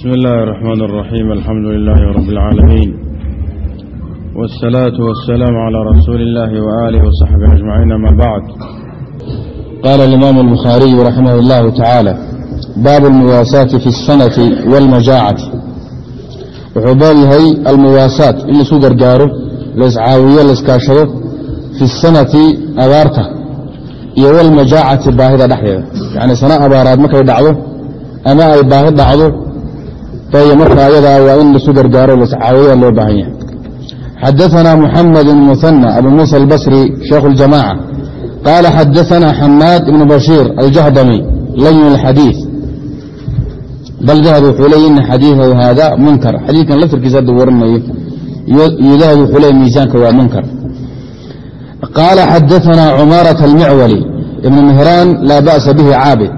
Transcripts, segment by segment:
بسم الله الرحمن الرحيم الحمد لله رب العالمين والصلاة والسلام على رسول الله وآله وصحبه أجمعين ما بعد قال الإمام البخاري رحمه الله تعالى باب المواساة في السنة والمجاعة wuxuu baab yahay almuwaasaat in laisu gargaaro laiscaawiyo laiskaashado fi sanati abaarta iyo walmajaacati baahida dhexdeeda yani sano abaaraad markay dhacdo ama ay baahi dhacdo bay marka ayadaa waa in laisu gargaaro laiscaawiya loo baahan yahay xadaثna muxamed bn muhanى abu musa albasri shaykhu اljamaca qaala xadaثna xamaad ibn bashiir aljahdami layn اlxadiiث bal dahab wuxuu leey ina xadiiثahu haada munkar xadiidkan laftirkiisa hadda warinayo iyo dahab wuxuu leey miisaanka waa munkar qaala xadaثna cumaaraة اlmicwali ibn mihraan laa ba'sa bihi caabid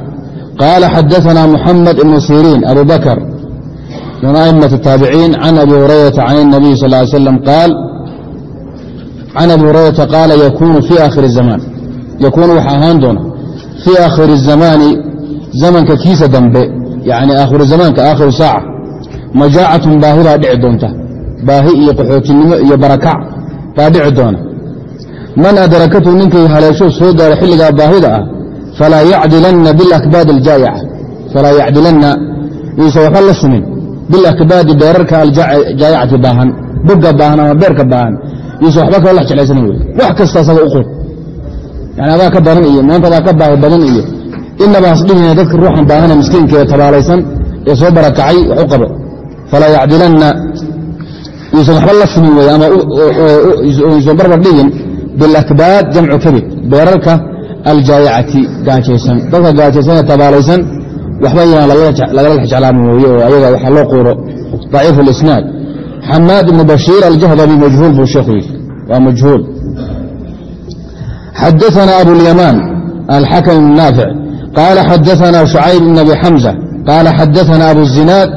qaala xadaثna muxamed ibn siriin abu bakr min a'imaة الtaabiciin can abi hurayrata can الnabiy sal ly slam qaal can abi hurayrata qaala yakunu fii akhiri الzamaan yakuunu waxaa ahaan doona fii aakhiri الzamaani zamanka kiisa dambe yani aakhiru zamaanka aakhiru saaca majaacatun baahi baa dhici doonta baahi iyo qaxootinimo iyo barakac baa dhici doona man adrakathu ninkay haleesho soo gaaro xilligaa baahida ah falaa yacdilanna bilakbaadi aljaayaca falaa yacdilanna yuusan waxba la simin bilakbaadi beerarka aljaayacati baahan bogga baahan ama beerka baahan yuusan waxba kala lex jeclaysanan wey. Wax kasta asaga u qor yani adaa ka daran iyo maanta ka baahi badan iyo inaba hasdhihina dadka ruuxan baahana miskiinka ee tabaalaysan ee soo barakacay wax u qabo. Falaa yacdilanna yuusan waxba la simin wey ama yuusan barbar dhigin bilakbaad jamcu kabid beerarka aljaayacati gaajaysan. Dadka gaajaysan ee tabaalaysan waxba yaan lagala jeclaami mooye oo ayaga waxa loo quuro daciif اlisnaad xamaad ibn bashiir aljahdami majhuul buu sheekhu yidhi waa majhuul xadaثna abulyamaan alxakm ibn naafic qaala xadaثna شhucayb bn abi xamزة qaala xadaثna abu الzinaad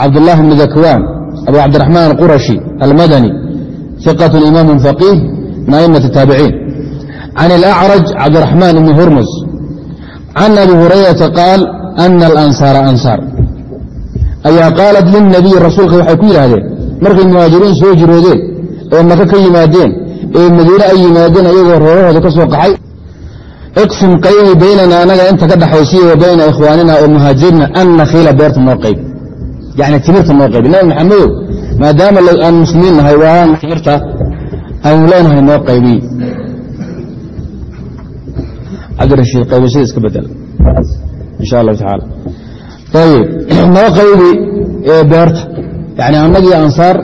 cabdالlah bn dakwaan abu cabdiرaحmaan الquraشhi almadani ثiqaة imaam faqiih min a'imaة الtaabiciin can اlأcraj cabdiرaحmaan bn hurmus can abi hurayrata qaal ana alansaara ansaar ayaa qaalat lilnabiyi rasuulka waxay ku yidhaahdeen markay muhaajiriin soo jiroodeen ee maka ka yimaadeen ee madiine ay yimaadeen ayagoo reerahooda ka soo qaxay iqsim qaybi baynana anaga inta ka dhaxaysiya wa bayna ikhwaanina oo muhaajirina an nakhiila beerta noo qaybi yani timirta noo qaybi nabi maxamedow maadaama aan muslimiin nahay waan timirta aynu leenahay noo qaybiy cabdirashiid qaybashada iska bedel insha allahu tacaala. Ayib noo qaybi ee beerta. Yani annagii ansaar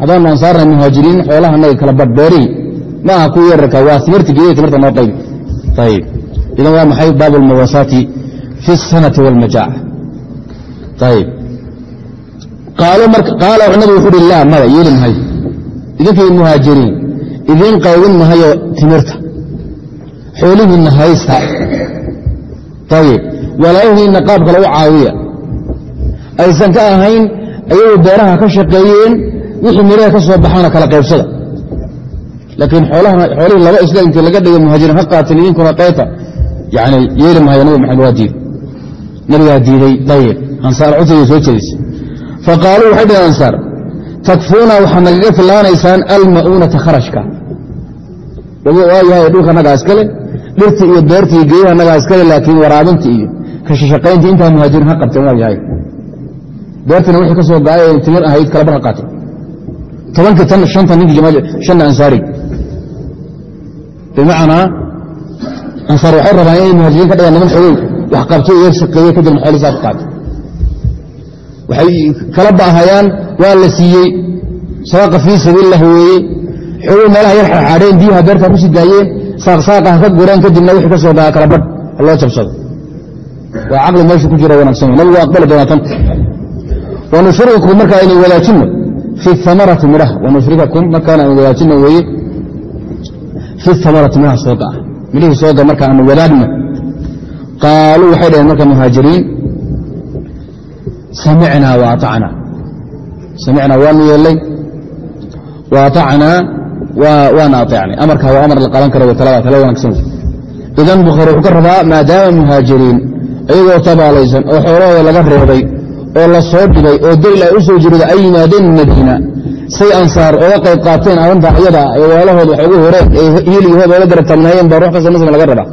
haddaanu ansaarna muhaajiriin xoolaha annaga kala badh beerihi ma aha kuwa yararka waa timirta geeya timirta noo qaybi. Ayib idan waa maxay baabu almuwaasaati fi اsanati wاlmajaaca ayib qaala nabigu wuxu uhi laa maya yeeli mahayo idinkii muhaajiriin idiin qaybin mahayo timirta. Xoolihiinna haysta walaayihiinna qaab kale caawiya. Aysan ka ahayn ayagoo beeraha ka shaqeeyeen wixii midhaha ka soo baxaana kala qaybsada. Laakiin xoolihii laba isla intii laga dhigay muhaajiriin ha qaateen idinkuna qayta yani yeeli mahayo nabi maxamed waa diiday. Nabigaa diiday ayib ansaar cutayay soo jedisay faqaaluu waxay dhaheen ansaar takfuuna waxaad nagaga filaanaysaan alma'uunata kharashka. Waayahay dhulka nagaa iskale dhirti iyo beerti iyo geeyaha nagaa iskale laakiin waraabinta iyo kashashaqaynta intaa muhaajiriin ha qabteen waa yahay. Beertina wixii ka soo timir ahayd kalabar ha qaatay. Tobankii tan shanta ninkii shanna ansaari. Bimacnaa ansaar waxay rabaan inay muhaajiriin ka dhigaan niman xogow wax qabtay iyo shaqeeye kadibna xoolihiisa ku qaatay. Waxay kala baahayaan waa la siiyey. Sadaqa fii sabiililah weeye. Xogow meelaha yar xaadheen biyaha beerta ku sii daayeen saaqsaaqa ha ka gureen kadibna wixii ka gaaya kala ha loo jabsado waa caqli meeshu ku jira wanaagsan nabigu aqbali doonaa tan. Wanushrikum markaa aynu wadaajinno fi amarati midhaha wanushrikakum markaana aynu wadaajinno weeye fi amarati midhaha sooga ah. Midhihii sooga marka aanu wadaagno. Qaaluu waxay dhaheen marka muhaajiriin samicnaa wa aacnaa samicnaa waanu yeellay wa aacnaa waana aeecnay amarkaa waa amar la qaban kara talada tala wanaagsan. Idan bukhaari wuxuu ka rabaa maadaama muhaajiriin iyagoo tabaalaysan oo xoolahooda laga reebay oo la soo dhibay oo daliil ay u soo jirida ay yimaadeen madiina. Say ansaar oga qayb qaateen arrinta ayada ee walaalahooda wax ugu horeen ee hiiligood oola garab taagnaayeen baa ruux kasta laga rabaa.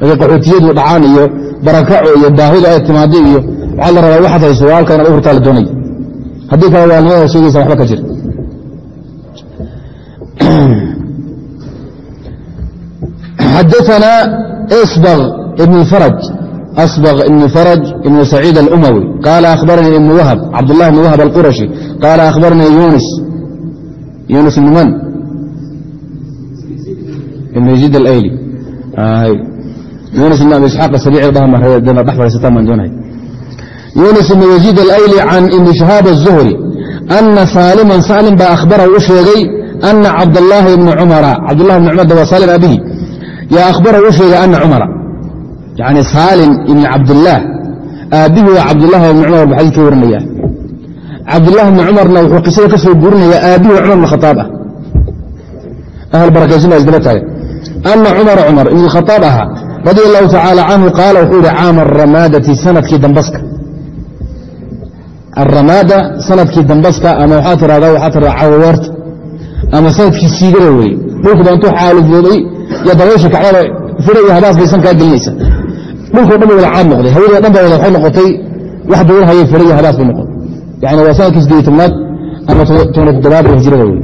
Markay qaxootiyadu dhacaan iyo barakaco iyo baahidu ay timaado iyo waxaa la rabaa waxaad hayso waa u hurtaa la doonaya haddii kale waalnimada sheegaysa waxba ka jir. Xadaثna sbغ ibn farj أصبغ بن فرج بن سعيد الأموي قال أخبرني بن وهب عبد الله بن وهب القرشي قال أخبرني يونس يونس بن من بن يزيد الأيلي آه يونس بن أبي إسحاق السريع ضهم ضحفة ستة من دونه يونس بن يزيد الأيلي عن ابن شهاب الزهري أن سالما سالم بأخبره وشيغي أن عبد الله بن عمر عبد الله بن عمر وسالم أبيه يا أخبره وشيغي أن عمر yani saalim ibn cabdilaah aabbihii waa cabdulahi ibn cumar bu xadii ka warinaya cabdulahi ibni cumarna wuxuu qisada ka soo guurinaya aabbihii cumar bn khaaab ah. Ahl barakaysan baa isdaba taagan ana cumara cumar ibn khaaab ahaa radi allahu tacaala canhu qaala wuxuu yihi caama aramaadati sannadkii dambaska. Aramaada sannadkii dambaska ama waxaa tirahdaa waxaa tirahda cawaweerta ama sannadkii siigada weye dhulkuba intuu xaalufooday iyo dabaysha kacdada fira iyo habaas baysan kaa gelinaysa dhulkao dhan ba wada caad noqday. Hawada dhan ba wada waxay noqotay wax fira iyo habaas bay noqotay. Yani waa sannadkii sideed tobnaad ama tobna toddobaad ee hijrada wey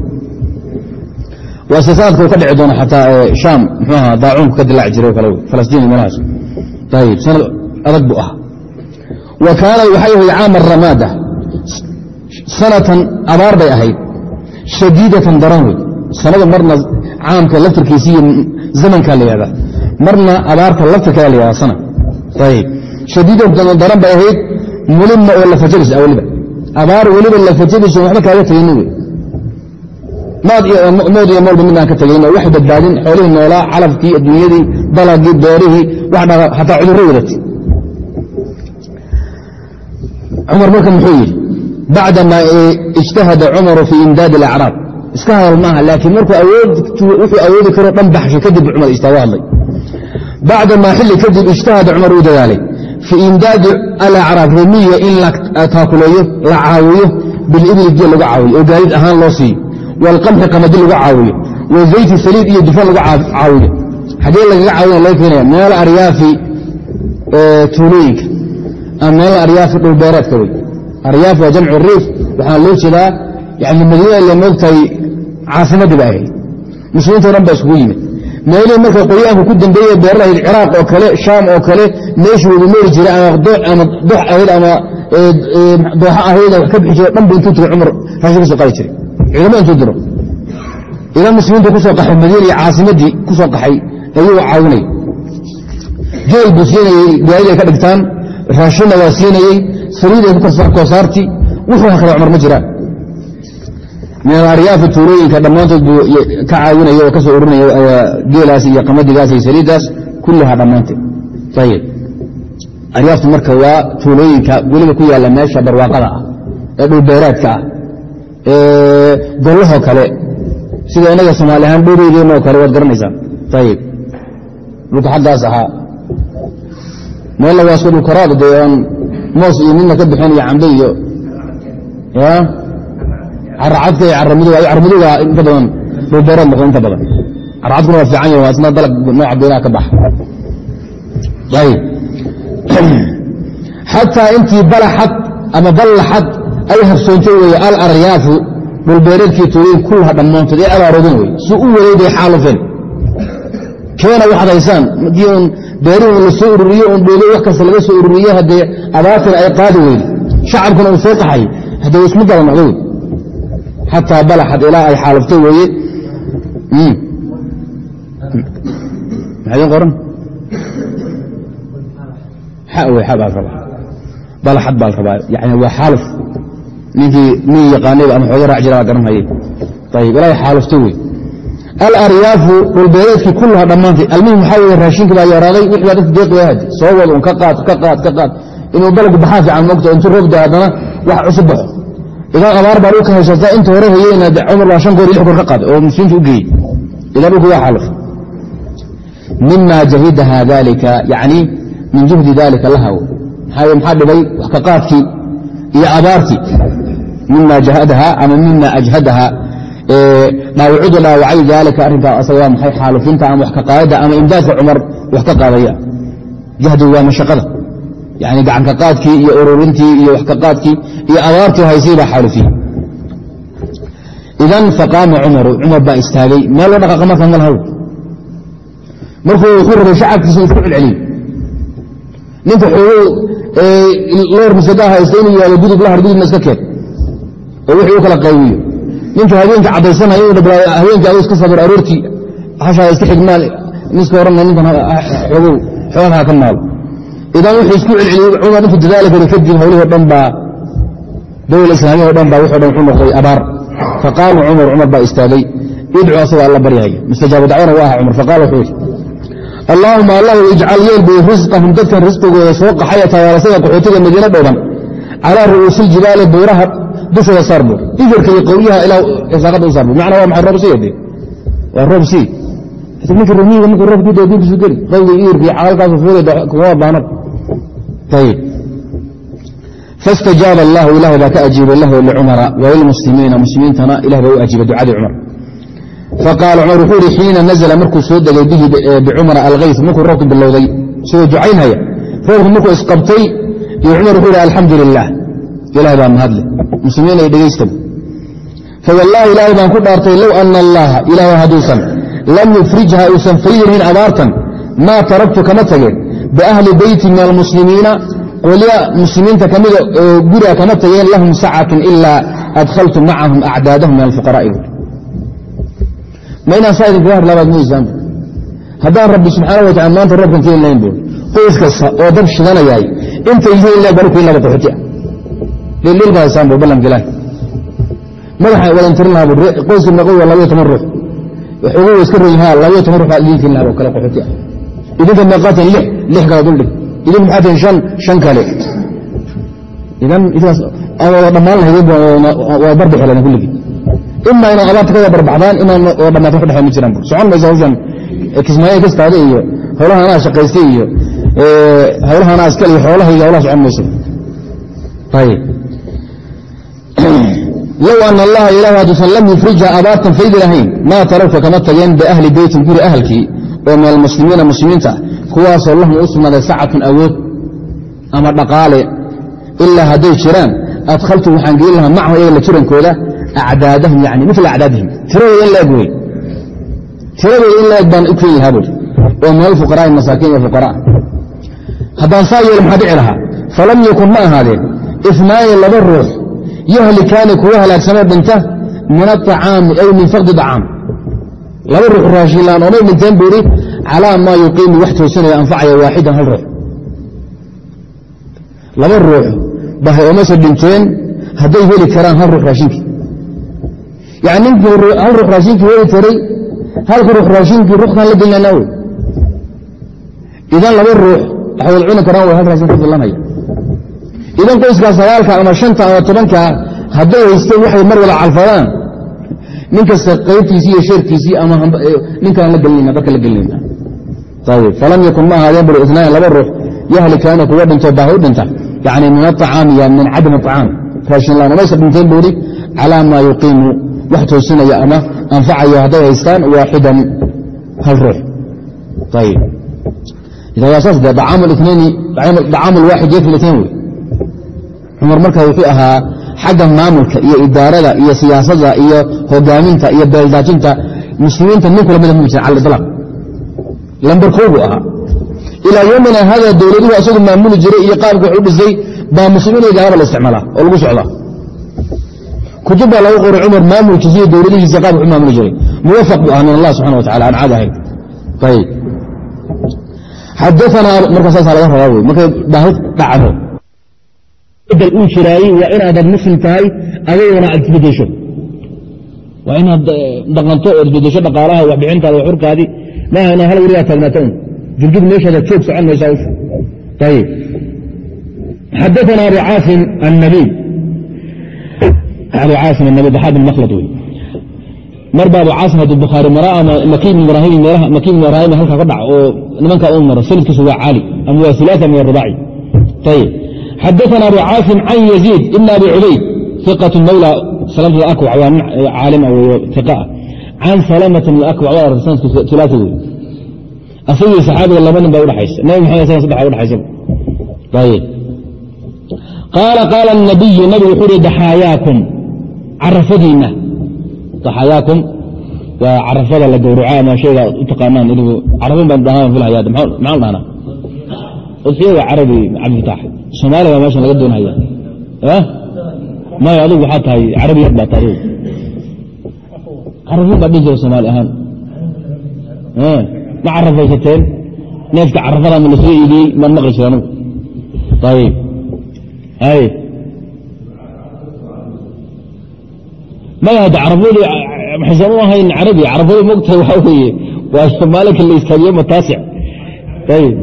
waa se sanadka uu ka dhici doono xataa shaam muxuu ahaa daacuunku ka dilaaci jiray o kale falastiin meelahaas ayib sanad adag buu ahaa. Wa kaana waxay ahayd caama ramaada. Sanatan abaar bay ahayd. Shadiidatan daran wey sanada marna caamka laftirkiisi iyo zamankaa la yihahdaa marna abaarta laftirkaa la yihahda sana ayib shadiidatan daran bay ahayd mulima oo lafajalis ah weliba abaar weliba lafajadiso waxba kaaga tegayni wey mood iyo moolba midaan ka tegayn oo wax badbaadin xoolihii noolaa calafkii adduunyadii dalagii beerihii xataa cudurro wadatay cumar marka muxuu yidhi bacdama ijtahada cumaru fii imdaadi alacraab iska hadal maaha laakiin markuu wuxuu awoodi karoo dhan baxshay kadib cumar istaago hadlay bacdamaa xilli kadib ijtahada cumar uu dadaalay fii imdaadi alacraab remiya in la taakuleeyo la caawiyo bilibli geel lagu caawiyo oo gaadiid ahaan loo siiyo waalqamxi qamadi lagu caawiyo wa zayti saliid iyo dufan lagu caawiyo xagee lagaga caawina laga keenaya meel aryaafi tuulooyinka ama meel aryaafi dhulbeereedka wey aryaaf waa jamcu riif waxaa loo jeedaa yani madiina la moogtahay caasimadii ahayd muslimiinto dhan baa iskugu yimid meelihii marka qoryaanku ku dambeeye beerlahayd ciraaq oo kale shaam oo kale meeshii wadu meeri jiray ama dox ahayd ama dooxa ahayd wax ka bixi jiro dhan bu intuu tiro cumar raashin ka qali jiray. Ciidamo intuu diro idan muslimiintu ku soo qaxay madiina iyo caasimadii ku soo qaxay ayuu caawinay. Geel buu siinayey gaadid ay ka dhigtaan raashinna waa siinayey saliid ay ku koosaartii wuxuu hakada cumar ma jiraan min aryaafi tuulooyinka dhammaantood buu ka caawinaya oo ka soo urinaya geelaas iyo qamadigaas iyo saliiddaas kullihaa dhammaanteed. Ayib aryaaftu marka waa tuulooyinka weliba ku yaalla meesha barwaaqada ah ee dhulbeeraadka ah ee kale sida inaga soomaali ahaan dhuureydeenoo kale waad garanaysaan. Ayib dhulka xaggaas ahaa. Meella waa iska dhulkaraad dee aan moos iyo midna ka bixin iyo cambe iyo ya caracadka iyo caramaduga caramaduga inta badan dhulbeeraad noqon inta badan. Caracadkuna waa fiican yahi waa dalag nooca beeraha ka baxa. Ayib xataa intii balaxad ama ballaxad ay habsoontay weeye al aryaafu dhulbeereedkii tuulooyin kullaha dhammaantood ee abaaroodeen wey su u waday bay xaalufeen. Keena waxaad haysaan markii uun beerihi la soo ururiye un dhoobey wax kasta laga soo ururiye haddee abaartana ay qaadi weyde shacabkuna uu soo qaxay haddee ismu dala noqdo wey xataa balaxad ilaa ay xaaluftay weeye maxaydin qoran? Balaxad baa la rabaa. Yani waa xaaluf. Ninkii nin yaqaanayba ama xooga raac jira baa garanhayay ayib ilaa ay xaaluftay wey alaryaafu dhulbeereedkii kullaha dhammaantay almuhim waxaa weye raashinka baa yaraaday wixii baa dadka deeqi hadi soo wad un ka qaad ka qaad ka qaad. Inuu dalgu baxaa fiican mogta intuu roobda haddana wax cusub baxo idan abaar baa dhulka haysataa inta hore hayeyna cumar baa shan goor lix goor ka qaaday oo muslimiinta u geeyey. Idan dhulku waa xaaluf mima jahidaha dalika yani min juhdi dalika lahaw. Maxaa dhibay? Wax ka qaadkii iyo abaartii. Mima jahadaha ama mima ajhadaha dhaawacudu dhaawacay daalika arrinkaa asaga maxay xaalufinta ama wax ka qaadada ama imdaadka cumar wax ka qaadaya. Jahdigu waa mashaqada yani gacanka qaadkii iyo ururintii iyo wax ka qaadkii iyo abaartii haysay baa xaalufiyey idan faqaama cumaru cumar baa istaagay meel loo dhaqaaqa marka ma lahaw markuu wuxuu rabay shacabkiisa isku celceliyo ninka xooguu loor misagaa haysta inuu yihahdo gudub lahar gudubna iska keen. Oo wixii u kala qaybiyo. Ninka habeenka cadaysanaya inuu dhab habeenkii adu iska sabir aroortii hashaa iska xigmaal niska oranna ninkan xoogaha ka maalo idan wuxuu isku celceliyey cumar intuu dadaali karo kadib hawlihii o dhan baa dowla islaamiya o dhan baa wuxo dhan wuxuu noqday abaar faqaama cumar cumar baa istaagay idcu asagoo alla baryahaya mustajaabu dacwana waa aha cumar faqaala wuxuu yidhi allaahuma allahu ijcal yeel risqahum dadkan risqigooda soo qaxaya tawaalasada qaxootiga madiina dhowban calaa ru'uusi ljibaali buuraha dushooda saar buur ifirka iyo qowyaha ilaa saaqada u buur macna waa maxay roob siya dee waa roob sii ninka rumiyiga markuu roob ku dao dilkiisu geli qowga iirka iyo xalalkaasu fuulay kuma baanad ayib faاstajaaba allahu ilahay baa ka ajiibay lahu licumara walilmuslimiina muslimiintana ilah baa u ajiibay ducadii cumar faqaala cumar wuxuu ihi xiina nazla markuu soo degay bihi bicumara alkayf markuu roobku bilowday isagoo ducaynhaya roobku markuu isqabtay iyo cumar wuxuu ihi alxamdu lilah ilahay baa mahadle muslimiin ay dhegaystan fawallaahi ilaahay baan ku dhaartay low ana allaha ilaahay hadduusan lam yufrijha uusan kama tageen biahli beyti min almuslimiina qolya muslimiinta kamida oo guriga kama tageen lahum sacatun ilaa adkhaltu macahum acdaadahum min alfuqaraai ma inaan saa idinkaga hadlaabaad moysaanbu haddaan rabbi subxaana wa tacala maanta roobkan keeni lahayn buuri qoys kasta oo dab shidanayahay intay yihiin ilaa bari kuin laba qaxooti ah dhildhil baa haysaan bu ballanka madaxa wadan tirin lahaa bu qoyska meeqoy waa labayo toban ruux waxugu wa iska royin ha labayo toban ruux baa idin keeni lahaa oo kale qaxooti ah idinka meeqaateen lix lix kale duldhig idin maxaa tihin shan shan kale idan idaas wada dhammaan lahaydeen waa barbi xeleen kulligii ima inaad abaarta ka wada barbaxdaan imaan oo dhammaata wax dhexay ma jiraan socon maysa hawshan kismaayo kastaada iyo howlaha anaa shaqaystay iyo howlaha anaa iskale iyo xoolahayga howlaha socon mayso ayib low ana allaha ilah hadduusan lam yufrijha abaartan faydi lahayn maa taraktu kama tageen biahli beytin guri ahalkii oo min almuslimiina muslimiinta ah kuwaasoo lahum u sacatun awood ama dhaqaale ilaa hadday jiraan adkhaltu waxaan gelin lahaa macahum iyaga la jirankooda acdaadahum yani mila acdaadihim. Tiradooda in la eg wey tiradooda in la eg baan u keeni lahaa buuri oo min alfuqaraai masaakiin iyo fuqaraa. Haddaan saa yeelo maxaa dhici lahaa? Falam yakun ma ahaadeen. Ifnaani laba ruux. Yahlikaani kuwa halaagsamoo dhinta min aacaami ay min fakdi acaam laba ruux raashinlaan oomay dhinteen buu ihi calaa maa yuqiimu wax toosinaya anfacaya waaxidan hal ruux. Laba ruux bahay oomase dhinteen hadday heli karaan hal ruux raashinkii yani ninkii hal ruux raashinkii heli taray halka ruux raashinkii ruuxkaan la gelinanaa wey idan laba ruux waxay wada cuni karaan way hal raashin ku fillanaya idan qoyskaa sagaalka ama shanta ama tobankaa hadday haysteen waxay mar wada calfadaan nin kasta qaybtiisii iyo sheerkiisii ama ninkaan la gelinayna dadka la gelinayna falam yakun ma ahaadeen isnaan laba ruux yahlikaana kuwa dhinto baahi u dhinta yani min aطacaami ya min cadam aطacaam raashinlaan maysa dhinteen buuri calaa maa yuqiimu wax toosinaya ama anfacayo hadday haystaan waaxidan hal ruux dacaamu lwaaxid yakfi itnain wey cumar marka wuxuu ahaa xagga maamulka iyo idaarada iyo siyaasadda iyo hogaaminta iyo beeldaajinta muslimiinta nin kula mida ma jiran cala ilaaq lambar koo buu ahaa. Ilaa yomina hada dowladuhu asagu maamuli jiray iyo qaabka wax u dhisay baa muslimiin iyo gaalaba la isticmaalaa oo lagu socdaa. Kutub baa lagu qoray cumar maamulkiisa iyo dowladihiisa qaabka wax u maamuli jiray. Muwafaq buu ahaa min allah subxana wa tacala aan caadi ahayn. Ayib xadaanaa marka saasaa laga rabaa wey markay baahi dhacdo. Uu jiraayey waa inaadad muslim tahay adiguna aad isbedesho waa inaad dhaqanto ood isbedesho dhaqaalaha waxbixintaada waxurkaadii maaha hal warigaa taagnaata un jurjug meesheeda joog socon maysa ayib xadaana abu caasim annabiib abu caasim annabiib waxaa bin wey marba abu caasim hadduu bukhaari mara ama makiin maraahimi halkaa ka dhac oo nimankaa u maro sanadkiisu waa caali ama waa sulaasi ama waa ayib xadaana abu caasim can yaziid ibn abi cubayd iqatu mawla salamtada akwac waa nin caalima wey iqa ah can salamata bn akwac waa sanadku ulaai wey asagii saxaabiga laba nin baa udhaxaysa nabi maxamed sal saddex udhaxaysa ayb qaala qaala الnabiyu nabigu wuxuu uhi daxaayaakum. Carafadiinna. Daxaayaakum. Waa carafada la gowraco ama shayga u taqaanaan idigu carafin baan dhahaan filhayaa maxaa la dhahnaa udxiya waa carabi cabdifitaax soomaaliya baa meeshan laga doonhaya maya adugu waxaa tahay carabi yar baa tahay carafin baa dhihi jira soomaali ahaan ma carafaysateen neefka carafada ma la soo iidiyey maan maqli jira anugu ayib ay maya hadda carafadu maxaysan u ahayn carabi carafadu mogtahay waxaa weeye waa maalinka la istaagiyo mataasic ayib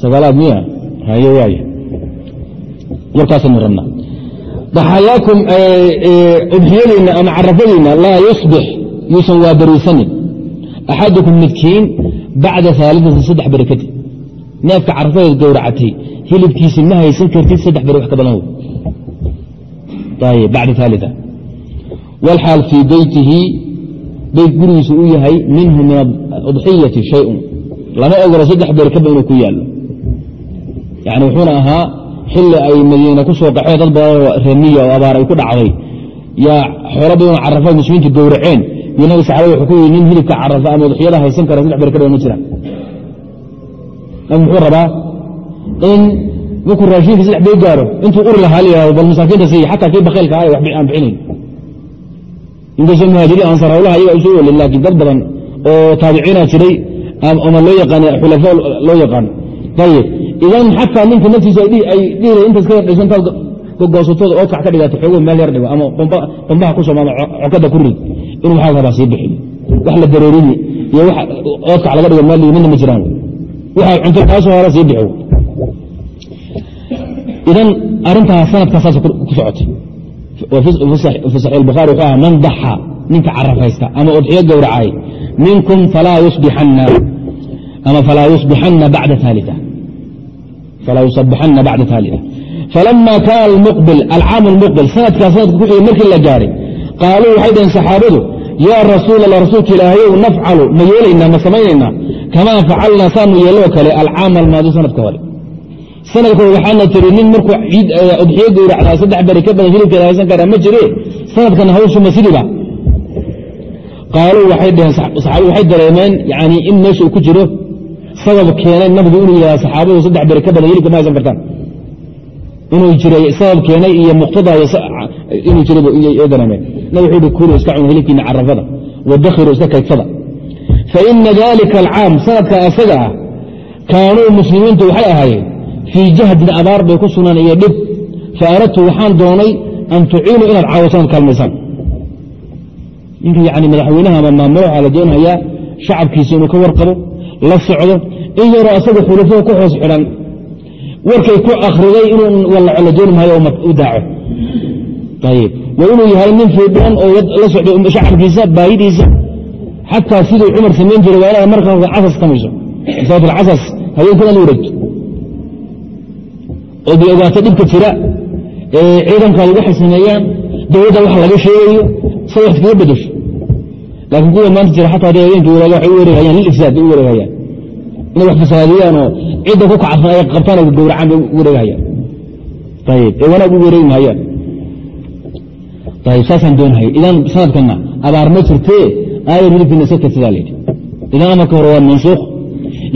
sagaalaad miya haye waay warkaasaynu rabnaa daxayaakum udxiyadiinna ama carafadiinna laa yusbix yuusan waa bariisanin axadukum midkiin bacda aaliati saddex beri kadib neefka carafadeed gowracatay hilibkiisi ma haysan kartid saddex beri wax ka badan. Bacda aalia wlxaal fii beytihi beyt gurigiisu uu yahay minhu min udxiyati shayun. Lama ogolo saddex beri kaba inuu ku yaallo. Yani wuxuuna ahaa xilli ay madiina ku soo qaxeen dad badanoo remiya oo abaar ay ku dhacday. Yaa xoolo badanoo carafa muslimiintu gowraceen. Yuu nabi saxaabada wuxuu ku yidhi nin hilibka carafa ama udxiyada haysan kara saddex beri ma jiraan nabi muxuu rabaa in markuu raashinka saddex beri gaaro intuu uri lahaa layihahdo bal masaakiinta siiya xataa kii bakeylka ah wax aan bixinayn inkastoo muhaajiriin ansar hawlaha iyaga isu welin laakiin dad badan oo taabiciina jiray ama loo yaqaan xulafo loo yaqaan. Ayib idan xataa ninka ka yardhisantaad gogoosatooda oodkac ka dhigato xoogo meel yar dhigo ama bambaha ku sooma ama cokada ku rid inuu waxaa rabaa sii bixiyo wax la dareerini iyo oodkac laga dhigo meel midna ma jiraan waxa cunto kaasoo hore sii bixi idan arintaa sanadkaa saas ku socotay fi bukhaari wuxuu aha man daxa ninka carafaysta ama udxiyo gowracay minkum falaa yusbixanna bacda aalia falaa yusabixanna bacda aalia falama kaana almuqbil alcaam almuqbil sanadkaa sanadka ku markii la gaaray qaaluu waxay dhaheen saxaabadu yaa rasuul allah rasuulka ilaahayow nafcalu ma yeelaynaa ma samaynaynaa kamaa facalnaa saanu yeeloo kale alcaam almaadi sanadka hore sanadka waxaana tiri nin markuu ciid udxiyo gowracdaa saddex beri ka badan hilibkeeda haysan karaa ma jire sanadkana hawshuma sidiiba qaaluu waxay dhaheen saxaabadu waxay dareemeen yani in meesha uu ku jiro sabab keenay nabigu inuu yidhahda saxaabadu saddex beri ka badan hilibka ma haysan kartaan inuu jiray sabab keenay iyo muqtada inuu jiray dareemeen nabig wuxuu hi kulu iska cuna hilibkiina carafada wadakhiru iska kaydfada faina dalika alcaam sanadka asaga ah kaanuu muslimiintu waxay ahaayeen fii jahdin abaar bay ku sugnaan iyo dhib. Fa aradtu waxaan doonay an tuciinuu inaad caawisaan kaalmaysaan ninka yani madaxweynaha ama maamulaha la doonhayaa shacabkiisa inuu ka warqabo la socdo in yaroo asaga xulafada ku hoos xidhan warkay ku akriday inuu wallaco la dooni maayo u daaco. Waa inuu yahay nin fiidhan oo la socdo shacabkiisa baahidiisa xataa siduu cumar samayn jiray waa inaad marka casas samayso masalat alcasas haweenkadan u wareegto ood ogaato dhibka jira ee ciidankaadu waxay sameeyaan dowladda wax laga sheegayo sa wax kaga bedesho. Laakiin kuwa maanta jira xataa haweenkii waraaga waxay u wareegayaan lil ifsaad bay u wareegayaan inay wax fasaadiyaanoo cidda ku kacabsan ay abtaan gowracaan bay u wareegahayaan. Ee wanaag u wareegi mahayaan saasaan doonahay idan sanadkana abaar ma jirtee? Aayar hilibkiina iska sidaa layidhi idan amarka hore waa mansuuq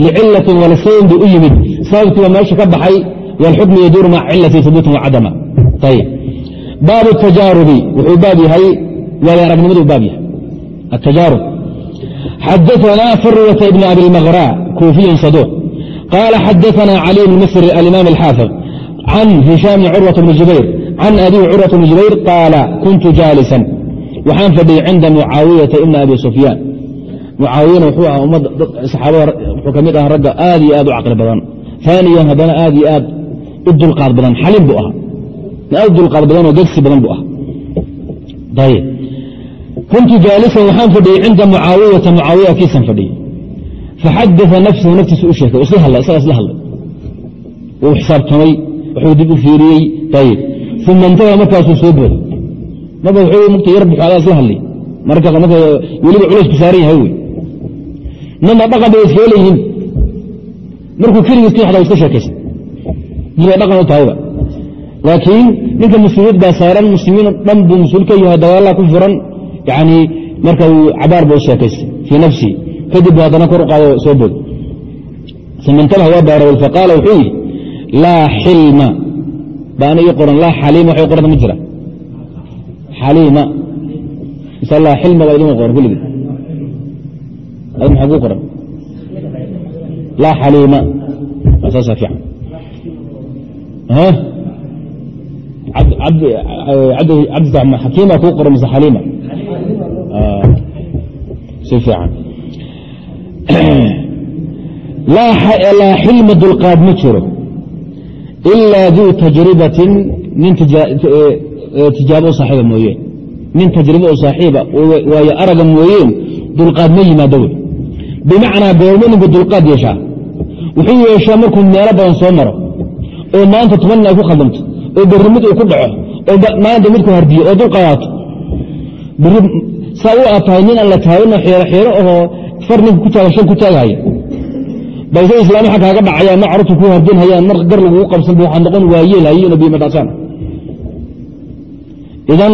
licilatin walisabin buu u yimid. Sababkii meesha ka baxay waalxukmu yaduuru maca cilati hubuutan wacadama baabu tajaarubi wuxuu baab yahay waali aragnimadu baab yahay. Atajaarub xadaana farwata ibn abilmaqra اlmgrا kuufiyu صaduuq qala xadaثna cali bn msr alimaam اlxaafiظ can hishaam curwaة bn jubayr can abihi curwaة bn jubayr qaala kuntu jaalisan waxaan fadhiyey cinda mucaawiyata ibna abi sufyaan mucaawiyana wuxuu aha ummadda saxaabada wuxuu ka mid aha ragga aad iyo aad u caqli badan aaniyan haddana aad iyo aad u dulqaad badan xaliim buu ahaa aad u dulqaad badan oo gegsi badan buu ahaa ayb kuntu jaalisan waxaan fadhiyey cinda mucaawiyata mucaawiya kiisan fadhiyey faxadaa nafsahu naftiisa u sheekay isla hadlay. Wuu xisaabtamay wuxuu dib u fiiriyey. Ayib uma intaha markaasuu soo booday. Marba wuxuu mugta yar buxaadaa isla hadlay. Marka weliba culaysku saaran yahay wey. Nana dhaqan bay iskaga leeyihiin markuu keligiis ka xada iska sheekaysa dibay dhaqan u tahayba. Laakiin ninka mas'uuliyad baa saaran muslimiin dhan buu mas'uul ka yahay dagaalaa ku furan. Yani marka cabaar ba u sheekaystay. Fii nafsihi kadib haddana kor u qaado soo bood uma intabaha waa baaraway faqaala wuxuu yidhi laa xilma baana ii qoran laa xaliima waxay qoranta ma jira xaliima mise laa xilma baa idin qoran kulligii ad maxaa kuu qoran laa xaliima saasa fiican xakiima kuu qoran mise xaliima si fiican laa xilma dulqaad ma jiro. Ilaa duu tajribatin nin tijaabo saaxiiba mooye. Nin tajribo oo saaxiiba waayo araga mooyeen dulqaad ma yimaado wey. Bimacnaa goormo ninku dulqaad yeeshaa. Wuxuu yeeshaa markuu meelo badan soo maro oo maanta toban nin ay ku khaldamto oo berri mid uu ku dhaco oo maalinta midku hardiyo oo dulqadaato saa u aad tahay nin aan la taagano xeero xeero ahoo far ninka ku taaga shan ku taagahaya balse islaami xag kaaga dhacayaan ma carurtu ku hardin hayaan mar gar lagugu qabsan bu waxaa noqon waayeel hayiino biimadhaasaan idan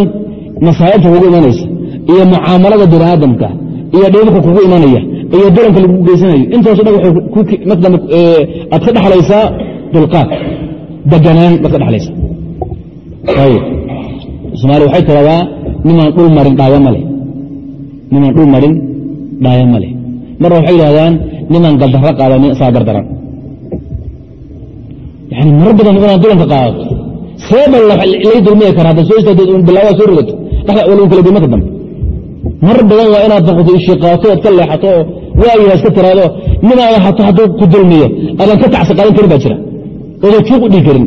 masaa'ibta kugu imanaysa iyo mucaamalada bini aadamka iyo dheebka kugu imanaya iyo daranka lagu geysanayo intaaso dhan aad deganaan baad ka dhexlaysaa soomaaliya waxay tiradaa marin dhaaya ma leh. Nimaan dhaaya ma leh marna waxay yidhahdaan nimaan galdaro qaadanin isaa gardaran. Yani marar badan inaad dulanka qaadato seeba lay dulmiya kara hadda soo istaagteed un soo rogato dhexda walagu kala dumarka dambe. Mar badan waa inaad noqoto ishiqaato ood ka leexato oo waayaha iska tiraado ninaadan hato hadduu ku dulmiyo aadan ka tacsi qaadan karin baa jira. Oodan juuq u dhihi karin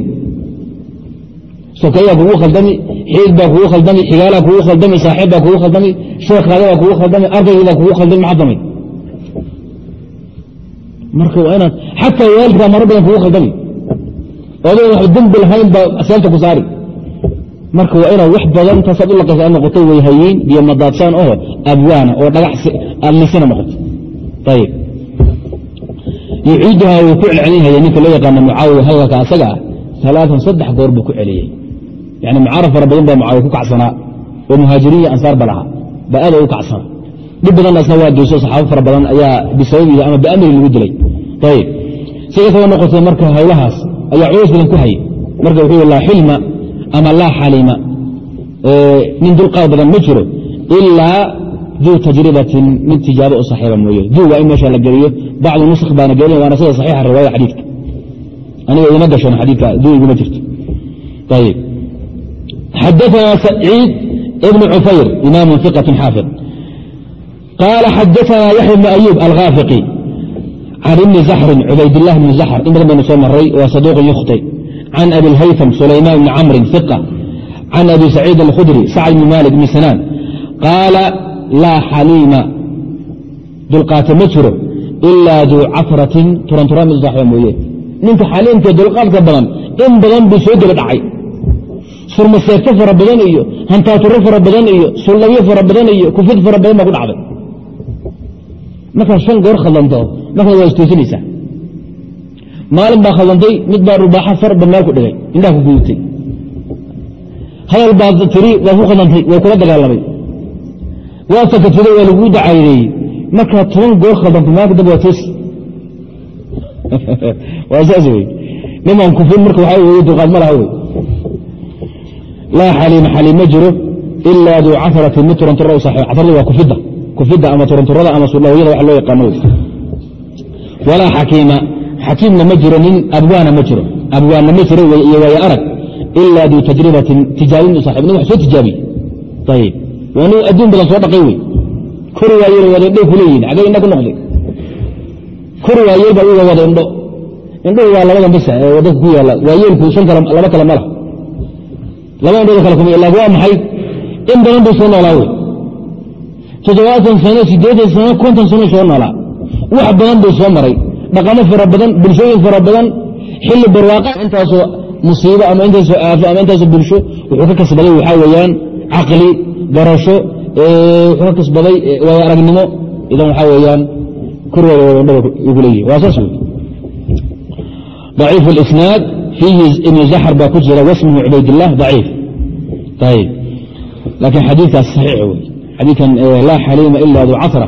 sokayaa kugu khaldami xiid baa kugu khaldami xigaalaa kugu khaldami saaxiib baa kugu khaldami sheekhaada baa kugu khaldami ardaygii baa kugu khaldami maxaa damay marka waa inaad xataa waalidkaa maro badan kugu khaldami odoon wax dembi lahayn baa asaabta ku saari marka waa inaad wax badan taasaad u aad noqoto wayhayiin iyo madaadsaan oo abwaana oo dhagax aad lisana noqoto ayib yuciiduhaa wuu ku celcelinhaya ninka loo yaqaana mucaawiya hadalka asaga ah alaaan saddex goor buu ku celiyey yani mucaaraf fara badan baa mucaawiya ku kacsanaa oo muhaajiriin iyo ansaar ba lahaa baa aad u kacsana dhib badanna isna waa geyso saxaabo fara badan ayaa bisababihi ama biamri lagu dilay ayib sigasaba noqotay marka hawlahaas ayaa culays badan ku hayay marka wuxuu laa xilma ama laa xalima nin dulqaad badan ma jiro ilaa duu tajribatin mid tijaabo u saxiiba mooye duu waa in meesha la geliyo bacdu nusk baana gelin waana sida saxiixa riwaaya xadiidka aniga ima gashan xadiidka duu iguma jirto ayib xadaثna سacيid بن cufayr imam ثiqة xaafid qaala xadaثna yaحya بن أyub alغاafiqي can ibni zaxrin cubaydالlah bni zaxr in badan baynu soo maray waa saduuq yukhطi can abi اlhaytm sulaymaan bni camrin ثiqة can abi saciid اlkhudri sacd bni malik bni sinaan qaala laa xaliima dulqaata ma jiro ilaa duu cafratin turantura mid saaxiba mooye ninka xaliimka dulqaadka badan in badan buu soo daba dhacay surmaseegto fara badan iyo hantaaturo fara badan iyo sullabyo fara badan iyo kufid fara badan baa ku dhacday. Markaad shan goor khaldanto markaad waa istoosinaysaa maalin baa khaldantay mid baa rubaaxa farba meel ku dhigay indhaha ku gudutay hadal baad tiri waa ku khaldantay waa kula dagaalamay. Waa sakatiday waa laguu dacaydeeyey markaad toban goor khaldanto maalka dambe waa toosi waa saas wey niman kufin marka waxaa weye dulqaad ma laha wey laa xaliima xaliim ma jiro ilaa duu cafaratin mid turantura u saxiib cafarada waa kufidda kufidda ama turanturada ama sullawiyada wax loo yaqaano walaa xakiima xakiimna ma jiro nin abwaana ma jiro abwaanna ma jiro iyo waayo arag ilaa duu tajribatin tijaabin u saxiib nin wax soo tijaabiye ayib waa nin adduun badan soo dhaqay wey kor waayeel wada indho ku leeyihiin indho ku noqday. Kor waayeel baa uga wada indho indhuhu waa labadan bisa ee wadanka ku yaalla waayeelku shan kale laba kale ma lah laba indhood kale kuma laakin waa maxay? In badan buu soo noolaa wey. Toddobaatan sano siddeetan sano konton sano soo noolaa. Wax badan buu soo maray. Dhaqamo fara badan bulshooyin fara badan xilli barwaaqa intaasoo musiibo ama intaasoo aafo ama intaasoo bulsho wuxuu ka kasbaday waxaa weeyaan caqli garasho wuxuu ka kasbaday waayo aragnimo. Idan waxaa weeyaan korwooda wadandhaba ugu leeyihi waa saas wey. ضaciif اlisnaad fiihi ibnu zaxr baa ku jira wasmhu cubaydilah ضaciif ayb laakiin xadiikaas saxiix wey xadiikan laa xaliima ila du casra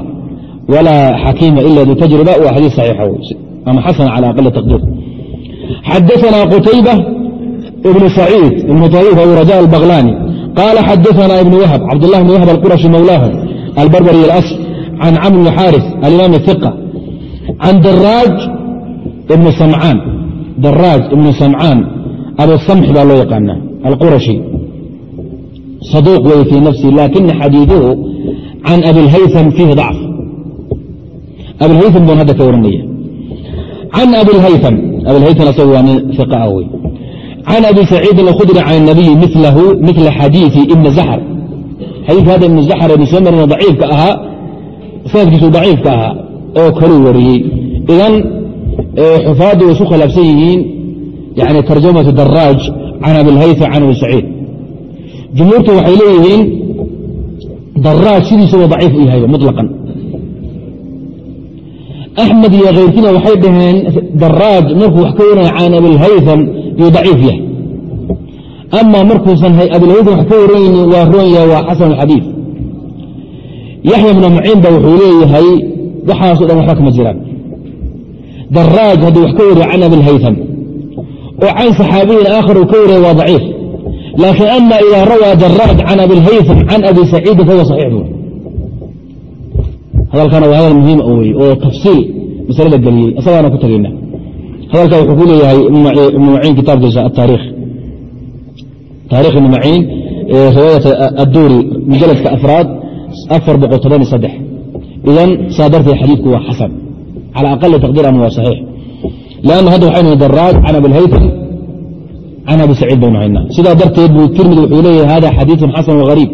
walaa xakiima ila du tajriba waa xadiis saxiixa wey ama xasana cala aqali taqdiir xadaثna qutayba ibn saciid ibn طaيif abu raja albaqlani qala xadaثna ibn wahb cabdالlah bn wahb alquraشhi mawlaahu albarbri اlasr can camr bn xaariث alimaam الثiqa can daraaj ibn samcaan daraaj ibnu samcaan abusamxi baa loo yaqaana alqurashi saduuq wey fii nafsi laakina xadiiduhu can abilhaytham fiihi dacf abilhaytham baan hadda ka waranaya can abilhaytham abilhaytham asagu waa nin iqa wey can abi saciidin alkhudri can الnabiyi milahu mila xadiiثi ibni zaxr xadiidka hadda ibnu zaxr ibnu soo marina daciifka ahaa sanadkiisu daciifka ahaa oo kaluu wariyey idan xufaaddu way isku khilaafsan yihiin yani tarjamatu daraaj can abilhaytham can abi saciid. Jumhuurtu waxay leeyihiin daraaj sidiisuba daciif u yahayba muطlaqan axmed iyo kayrkiina waxay dhaheen daraaj markuu wax ka waranaya can abilhaytham yuu daciif yahay. Ama markuusan abilhaytham wax ka waranayni waa roon yahay waa xasan alxadiid yaxya bna muciin ba wuxuu leeyahay waxaaso dhan waxba kama jiraan daraaj hadduu wax ka wariyo can abilhaytham oo can saxaabiyin aakhar uu ka wariya waa daciif. laakiin ama idaa rawaa daraaj can abilhaytham can abi saciidin fahuwa saxiix bu hadalkana waa hadal muhiima wey oo tafsiil masalada geliyey isagaana ku tegayna hadalka wuxuu ku leeyahay ibnu kitaabkiisa ataarikh taarikh ibnu maciin riwaayat adduuri mujaladka afraad afar boqol toban iyo saddex idan saa darteed xadiidku waa xasan cala aqali taqdiir ama waa saxiix lanna hadda waxaynu daraaj can abilhaytham can abi saciid baynu haynaa sidaa darteed buu tirmidi wuxuu leeyahay hada xadiiثun xasan wagariib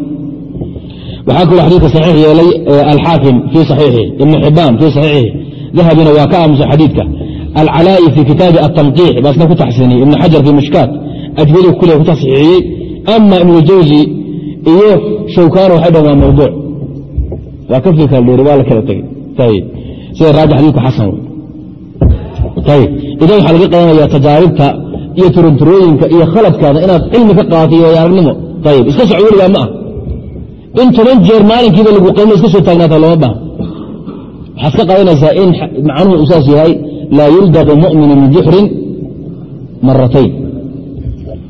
waxaa kaloo xadiidka saxiix yeelay alxaakim fii saxiixihi ibnu xibaan fii saxiixihi dahabina waa ka aamusay xadiidka alcalaa'i fii kitaabi atanqiix baa isna ku taxsiiniyey ibnu xajar fii mushkaat ajwadu kule ku taصxiixiyey ama ibnu jawzi iyo shawkaana waxay dhahan waa mawduuc waa ka fii kala dheeri waa la kala tegey sida raaji xadiidku xasan. Idan waxaa laga qadanaya tajaaribta iyo turunturooyinka iyo khaladkaada inaad cilmi ka qaadato iyo aragnimo. Ayb iska soc weligaa ma ah. In toban jeer maalinkiiba lagu qaymo iska soo taagnaata looma baha waxaad ka qaadanaysaa in macnuhu uu saas yahay laa yuldaqu mu'minu min juxrin maratayn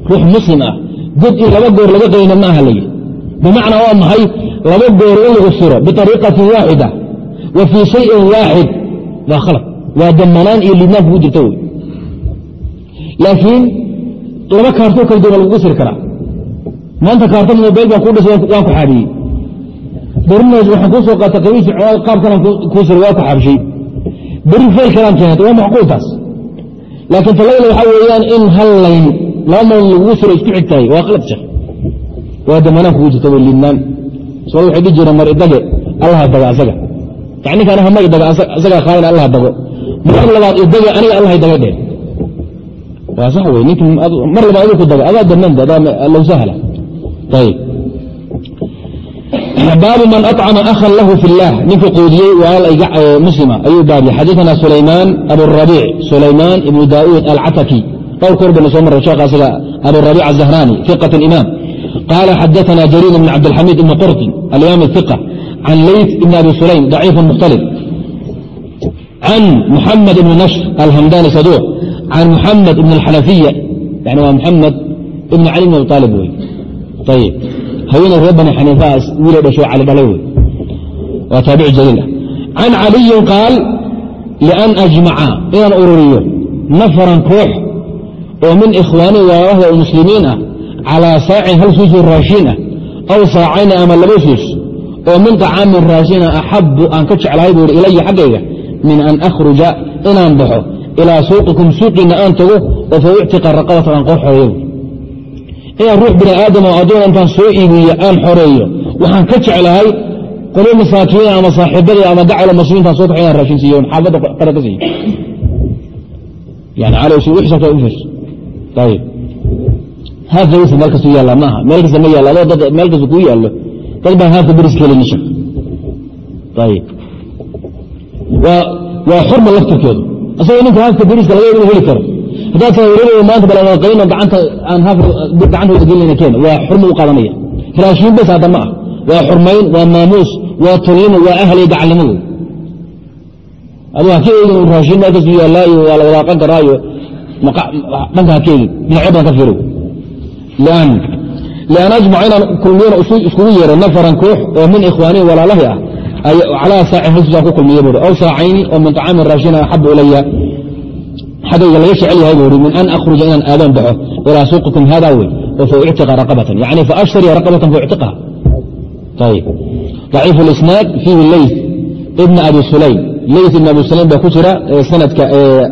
ruux muslim ah. God in laba goor laga qayna ma aha layi bimacnaa waa maxay? Laba goor in lagu suro biariiqatin waaxida wa fii shayin waaxid waa khalad waa damanaan iyo liidnaan kugu jirta wey. Laakiin laba kaartoo kala duwan lagugu siri karaa. Maanta kaarto mobayl baan kuu dhisa waan ku xaabiyey berinays waxaan kuu soo qaata qabiisi qaabkanaan kuu siri waa ku xaabshay beri fayl kalaan keenata waa macquul taas. Laakiin talayla waxaa weeyaan in hal layn laba mal lagugu siro isku xigtahay waa qalad sheekh. Waa damanaan kugu jirta wey liidnaan. Soo waxay dhihi jireen mar idage allaha daga asaga ninkaan hama idaga asagaa qaadina allaha dago mar labaad idage aniga allaha idaga dheen waa sax wey nink mar labaad adigu ku dago adaa damanba low sahla ayb baabu man acama ahan lahu fi اllah ninka quudiyey walaal muslima ayuu baabya xadaثana sulaymaan aburabiic sulaymaan ibnu daauud alcataki dhowr koor bayna soo maray sheekh asaga aburabiic aلzahrani iqat imaam qaala xadaثana jariir ibn cabdilxamiid ibn qurطin alimaam iqa can leyt ibn abi sulaym ضaciif mukhtalif can muxamed ibn nashr alhamdani saduuq can muxamed ibn اlxanafiya yani waa muxamed ibn cali bn abi aalib wey ayb haweeney reer bani xaniifaas wiila dhasho cali dhalay wey waa taabici jaliil ah can caliyin qaal lian ajmaca inaan ururiyo nafaran koox oo min ikhwaani walaalahda oo muslimiin ah calaa saacin hal suusoo raashiin ah aw saacayni ama laba suus oo min طacaamin raashina axabu aan ka jeclahay buu hi ilaya xaggayga min an akhruja inaan baxo ilaa suuqikum suuqiina aan tago oo fa uctiqa raqabatan aan qoor xoreeyo. Inaan ruux bini aadam oo addoon intaan soo iibiyo aan xoreeyo waxaan ka jeclahay qolyo masaakiina ama saaxiibadii ama dacwala muslimiintaan soo kaxo inaan raashin siiyo xaafadda qara ka siiyo yani calowshi wix sabta u fiirso. Ayib beriska meel kastu yaallaa ma aha meel kasta ma yaallo adoo dad meel kasta kuu yaallo dad baan haafka beriska helini sheekh. Ayib waa xurma laftirkeedu. Asagoo ninka haafka beriska laga inu heli karo. Haddaad taa wareegayo maanta balaqayno gacanta aan gacantooda gelinayna keena waa xurma u qaadanaya. Raashiin bes hadda ma ah. Waa xurmayn waa maamuus waa tolnimo waa ahliya gacalnimo. Wey adu ha ka eegin raashiin meel kastu yaallaa iyo waa la wadaaqan karaa iyo dhanka ha ka eegin. Dhinacyo badan ka fiirow an ajmac inaan kulmiyona iskugu yeero nafaran koox oo min ikhwaanihi walaalahi ah calaa saacin xisbisaan ku kulmiya buuri aw saacayni oo min tacaamin raashina axabu ilaya xagayga laga jecel yahay buuri min an akhruja inaan aadoon baxo ilaa suuqikum hada wey oo fa raqabatan yani faashtariya raqabatan fa ayb ضaciif اlisnaad fiihi ley ibna abi sulaym ley ibn abi sulaym baa ku jira sanadka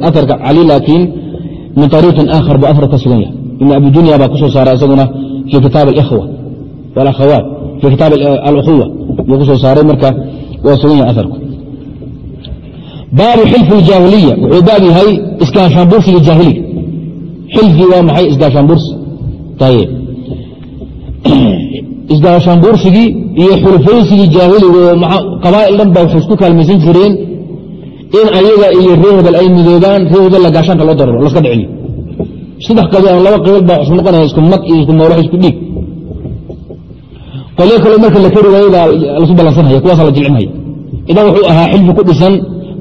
aarka cali laakiin min ariiqin aakhar buu aar ka sugan yahay ibn abidunya baa ku soo isaguna fii kitaab اlkhwa wاlakhawaat fii kitaab alukhuwa buu kusoo saaray marka waa sugan yahay aarku baabu xilfi اljaahiliya wuxuu baab yahay iskaashaanbursiga jaahiliga xilfi waa maxay iskaashaanbursi ayib isgaashaanbuursigii iyo xulufaysigii jaahiliga oo qabaa'il dhan ba waxay isku kaalmaysan jireen in ayaga iyo ree hebel ay midoobaan ree hebel la gaashaanka loo dararo laska dhiciliyo saddex kabiilo laba qabiil baa isku noqonaya isku mag iyo isku mawlax isku dhiig. Qolyo kaleo marka la ka riwaayey lasu ballansanhaya kuwaasa la jilcinhaya idan wuxuu ahaa xilfi ku dhisan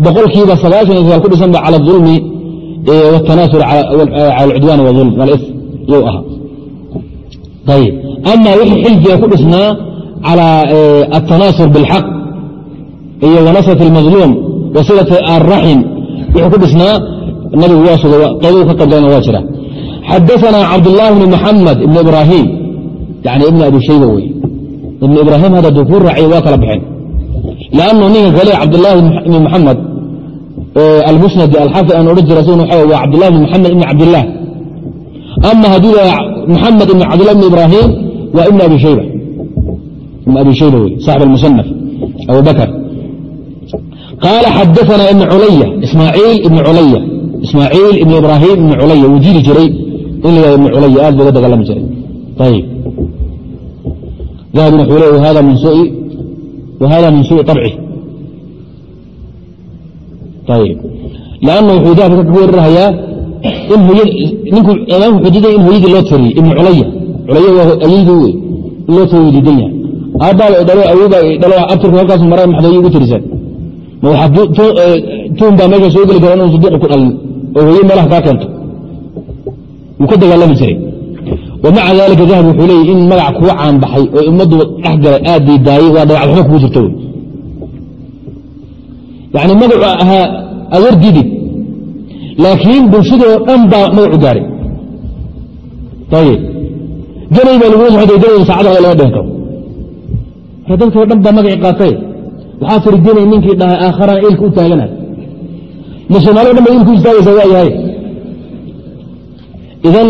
boqolkiiba sagaashan iyo sagaal ku dhisanba cala aulmi wtanaasur cala alcudwaan walulm walif yuu ahaa ayb amaa wixii xilfiga ku dhisnaa cala altanaasur biاlxaq iyo wanasrati اlmadluum wasilati araxim wuxuu ku dhisnaa nabigu waa suga qaybu ka qaybgalana waa jira xadaثana cabdالlahi bn maxamed ibn ibrahim yani ibn abi shayba wey ibn ibrahim hadda duu kuu raaciya waa kala baxeen lannu ninka kale cabdالlahi ibn maxamed almusnadi alxaafid aan odhan jira isaguna waa waa cabdالlah bn maxamed ibn cabdilah ama hadduu maxamed ibn cabdillah ibn ibrahim waa ibn abi shayba ibn abi shayba wey saaxib almusanaf abu bakr qaala xadaana ibn culaya ismaaciil ibn culaya ismaaciil ibn ibrahim ibn culaya wuu jiri jiray in la ibn culaya aad buu ga dagaalami jiray ayib dahabina wuxuu le hada min sui wahada min suui طabci ayib lanna wuxuu dahabka ka weerarhayaa in ninku imaamku xudiday in hooyadii loo tiriyey ibn culaya culaya waa ayadii wey in loo tiriy diidan yahay aabbaaba dhalo awooba dhalo abtirku halkaasu mara maxdooyi ugu tirisaan ma waxaa tuun baa meesha soo geli kara inuu sidiiqu ku dhalin oo hooye meelaha kaa keento wuu ka dagaalami jiray. Wa maca daalika dahab wuxuu leeyay in magac kuwa caanbaxay oo ummaddu dhex galay aad diidaayey waa dagacadxumo kugu jirta wey yani magacu ahaa adeer didid laakiin bulshadoo dhan baa magacu gaaray. Ganay baa lagu ganay saacada lama dhehen karo marka dadkao dhan baa magacii qaatay. Waxaa tiri ganay ninkii dhahay aakharana ilka u taagana. Ma soomaalida dhan ba ilku istaagaysa waa yahay idan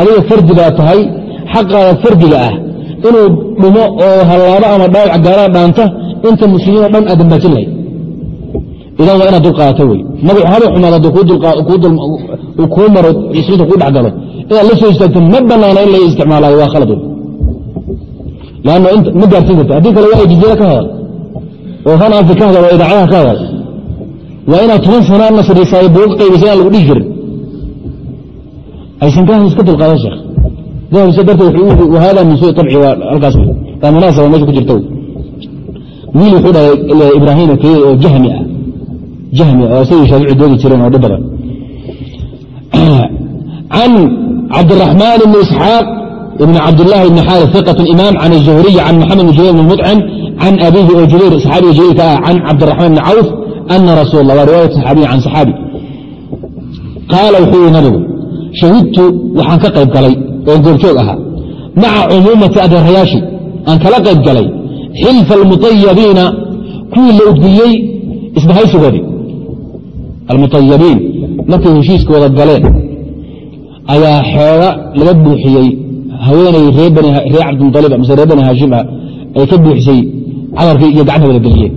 adiga fardi baa tahay xaqaada fardiga ah inuu dhumo oo hallaabo ama dhaawac gaalaa dhaanta inta muslimiin oo dhan aad dambaajin lahayd. Idan waa inaad dulqaadato wey. Magacu haba xumaad hadduu kuu maro isminta kuu dhex inaad la soo istaagto ma banaana in la isticmaalayo waa khalad wey. Lanno ma gaarsiin karta haddii kale waa jiziyada ka hadal. Oo han ka hadal oo idaacadaha ka hadal. Waa inaad toban sana nasrisaayo booga qaybasa inaan lagu dhihi karin aysan ka iska dulqaadan sheekh. Dahabisa darteed wuxuu yiri wahada min sui abci halkaas. Waa munaasaba meesha ku jirta wiil wuxuu dhahay ibraahima keliya oo jahmi ah. Jahmi oo isagii shaafici doodi jireen oo dhib badan. Can cabdiraxmaan bni isxaaq ibn cabdillaahi ibni xaari iqat imaam can الzuhriy can maxamed bn jubayr bn mudcim can abihi oo jubayr saxaabiga jaliilka ah can cabdiraxmaan bni cawf ana rasuul allah waa riwaayat saxaabiya can saxaabi. Qaala wuxuu yihi nabigu shahidtu waxaan ka qayb galay oo goobjoog ahaa. Maca cumuumati adeerayaashi aan kala qayb galay. Xilfa almutayabiina kuwii la udgiyey isbahaysigoodii. Almutayabiin markay heshiiskooda galeen ayaa xeega laga buuxiyey haweenay ree cabdimaliba mise ree bani haashim ah ay ka buuxisay cadarkii iyo gacanta wada geliyeen.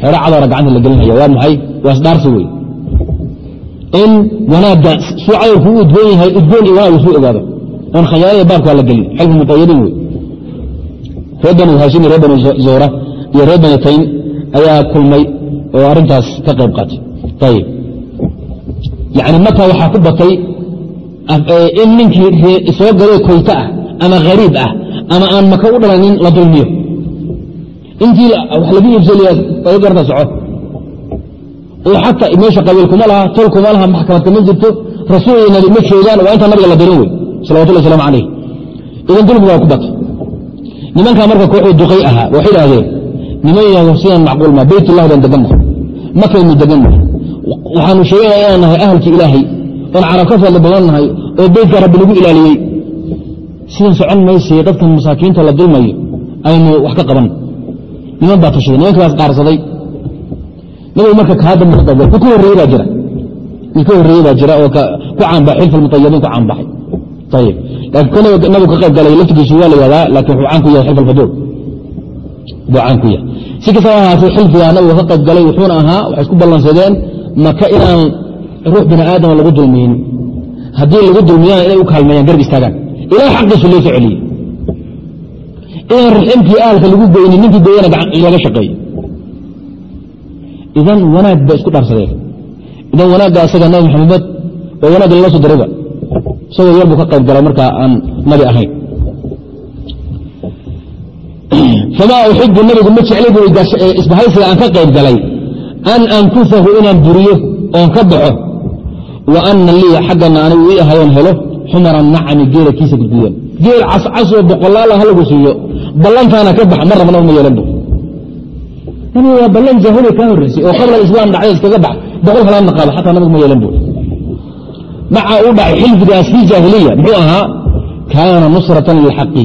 Xeero cadara gacanta la gelinaya waa maxay? Waa isdhaarsi wey in wanaagga suu cadowku udgoon yahay udgoon iyo wanaag isuu ogaado. Oon khayaanaya baabkaa la gelin. Xilfu mutayabiin wey reer bani haashim iyo reer bani iyo reer bani taym ayaa kulmay oo arrintaas ka qayb qaatay. Ayib yani marka waxaa ku batay in ninkii soo galoo koyta ah ama hariib ah ama aan maka u dhalanin la dulmiyo. Intii wax lagu iibsaliya laga garta soco xataa meesha qabiil kuma laha tol kuma laha maxkamad kama jirto? Rasuul iyo nabi ma joogaan waa intaa nabiga la dirin wey salawatullah waslamu calayh. Idan dulmiga waa ku batay nimankaa marka kooxuu duqay ahaa waxay idhaahdeen niman sidaan macquul ma beytullah baan degannahay makaynu degannahay waxaanu sheeganaya inaan nahay ahalkii ilaahay oon carab ka fadli badan nahay oo beytka rabbi lagu ilaaliyey. Sidan socon maysay dadkan masaakiinta la dulmayo aynu wax ka qaban. Niman baa tashaday nimankaas qaarsaday nabigu marka kaadamba ka qayb ku ka horreeye baa jira oo ku caanba xilf ku caanbaxay. Nabigu ka qayb galay laftigiisu waa la yihahdaa laakiin wuxuu caan ku yahay xilf alfuduul buu caan ku yahay. Si kastaba ahaatee xilfigaa nabigu ka qayb galay wuxuuna ahaa waxay isku ballansadeen maka inaan ruux bini aadama lagu dulmiyin. Haddii lagu dulmiyana inay u kaalmeeyaan garb istaagaan. Ilaa xaqiisu loo soo celiyey inaan raximkii ahalka lagu goynin ninkii gooyana laga shaqeeyo idan wanaag bay isku dhaarsadeen idan wanaagga asaga nabi maxamed oo wanaagga lala soo dirayba isagoo yar buu ka qayb galay markaa aan nabi ahayn. Famaa uxibu nabigu ma jeclay bu isbahaysiga aan ka qayb galay. An ankusahu inaan buriyo oon ka baxo. Wa ana lii xaggana anigu ii ahayoon helo xumara nacami geela kiisa gudgudan geel cascasoo boqolaala ha lagu siiyo ballantaana ka bax mar rabna ma yeelanbu nabigu waa ballan jaahiliya kaa horreysay oo qabla islaam dhacday iskaga bax boqol halaadna qaado xataa nabigu ma yeelan bu maca uu dhacay xilfigaas fii jaahiliya muxuu ahaa kaana nusratan lilxaqi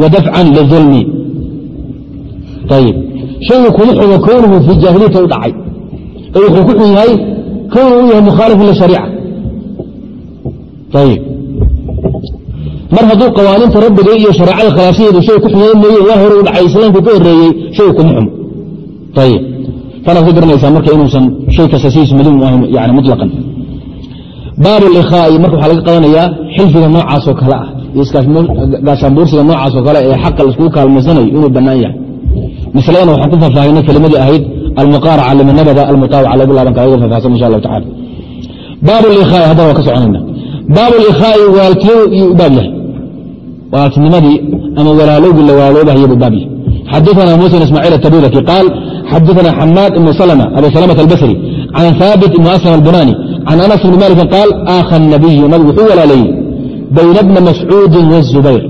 wa dafcan lilulmi ayib shaygu kuma xumo kownuhu fii jaahiliyata u dhacay. Oo wuxuu ku xun yahay kownu u yahay mukhaalifun lishariica ayib mar hadduu qawaaniinta rabbiga iyo shareecada khilaafsadeedu shay ku xumeyn mooye waa hore u dhacay islaamku ka horreeyey shaygu kuma xumo ayib tanaad ka garanaysaa marka inuusan shay kasta sidiisu ahayn yani muطlaqan baabu اlikhaa'i marka waxaa laga qabanayaa xilfiga noocaasoo kale ah iyo gaashaanbuursiga noocaasoo kale ee xaqa laiskugu kaalmaysanayo inuu bannaan yahay masaladana waxaan ku faahfaahinay kelimadii ahayd almuqaaraca lima nabada almutaawaca lagu laaban kara ga faahfahsan insha allahu tacala baabu likhaa'i haddana waa ka soconayna baabu likhaa'i waaltiyow iyuu u baab yahay waaltinimadii ama walaalowgii la walaaloobahayabuu baab yahay xadaana muusa bn ismaaciil qaal xadaثna xmاad بن سلمة أbو سلمة البsري عن ثاaبت بن أسلم البناني عن أنس بن مالك قال آkhى النبي nabigu wuxuu walaalayey byn بن مسعوudi والزubayr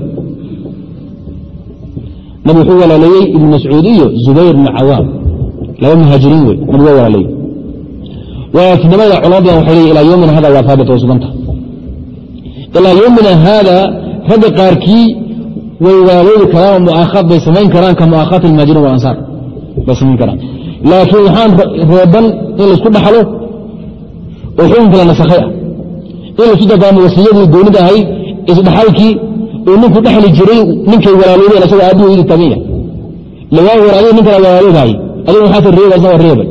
nabig wuxuu walaaleeyey ibn mascuud iyo zubayr bn cawaam laba muhaajiriin wey nabig waa walaalayey walaaltinimada culamad badan waxay leeyi ilaa yomina hada waa haabit way suganta ilaa yomina haada ragga qaarkii way waaloobi karaan oo mu'aakhaad bay samayn karaan ka mu'aakhaat almuhaajiriin walansaar bay samayn karaan. Laakiin waxaan reeban in la isku dhaxlo oo xukunka la nasakhay ah. In laisu dardaamo wasiyadii goonid ahayd isdhaxalkii uu ninku dhexli jiray ninkay walaaloobeen asagoo aabbuhu idi taagan yahay lawaa walaaliy ninkana walaaloobahay adigu maxaase reeba isna waa reebay.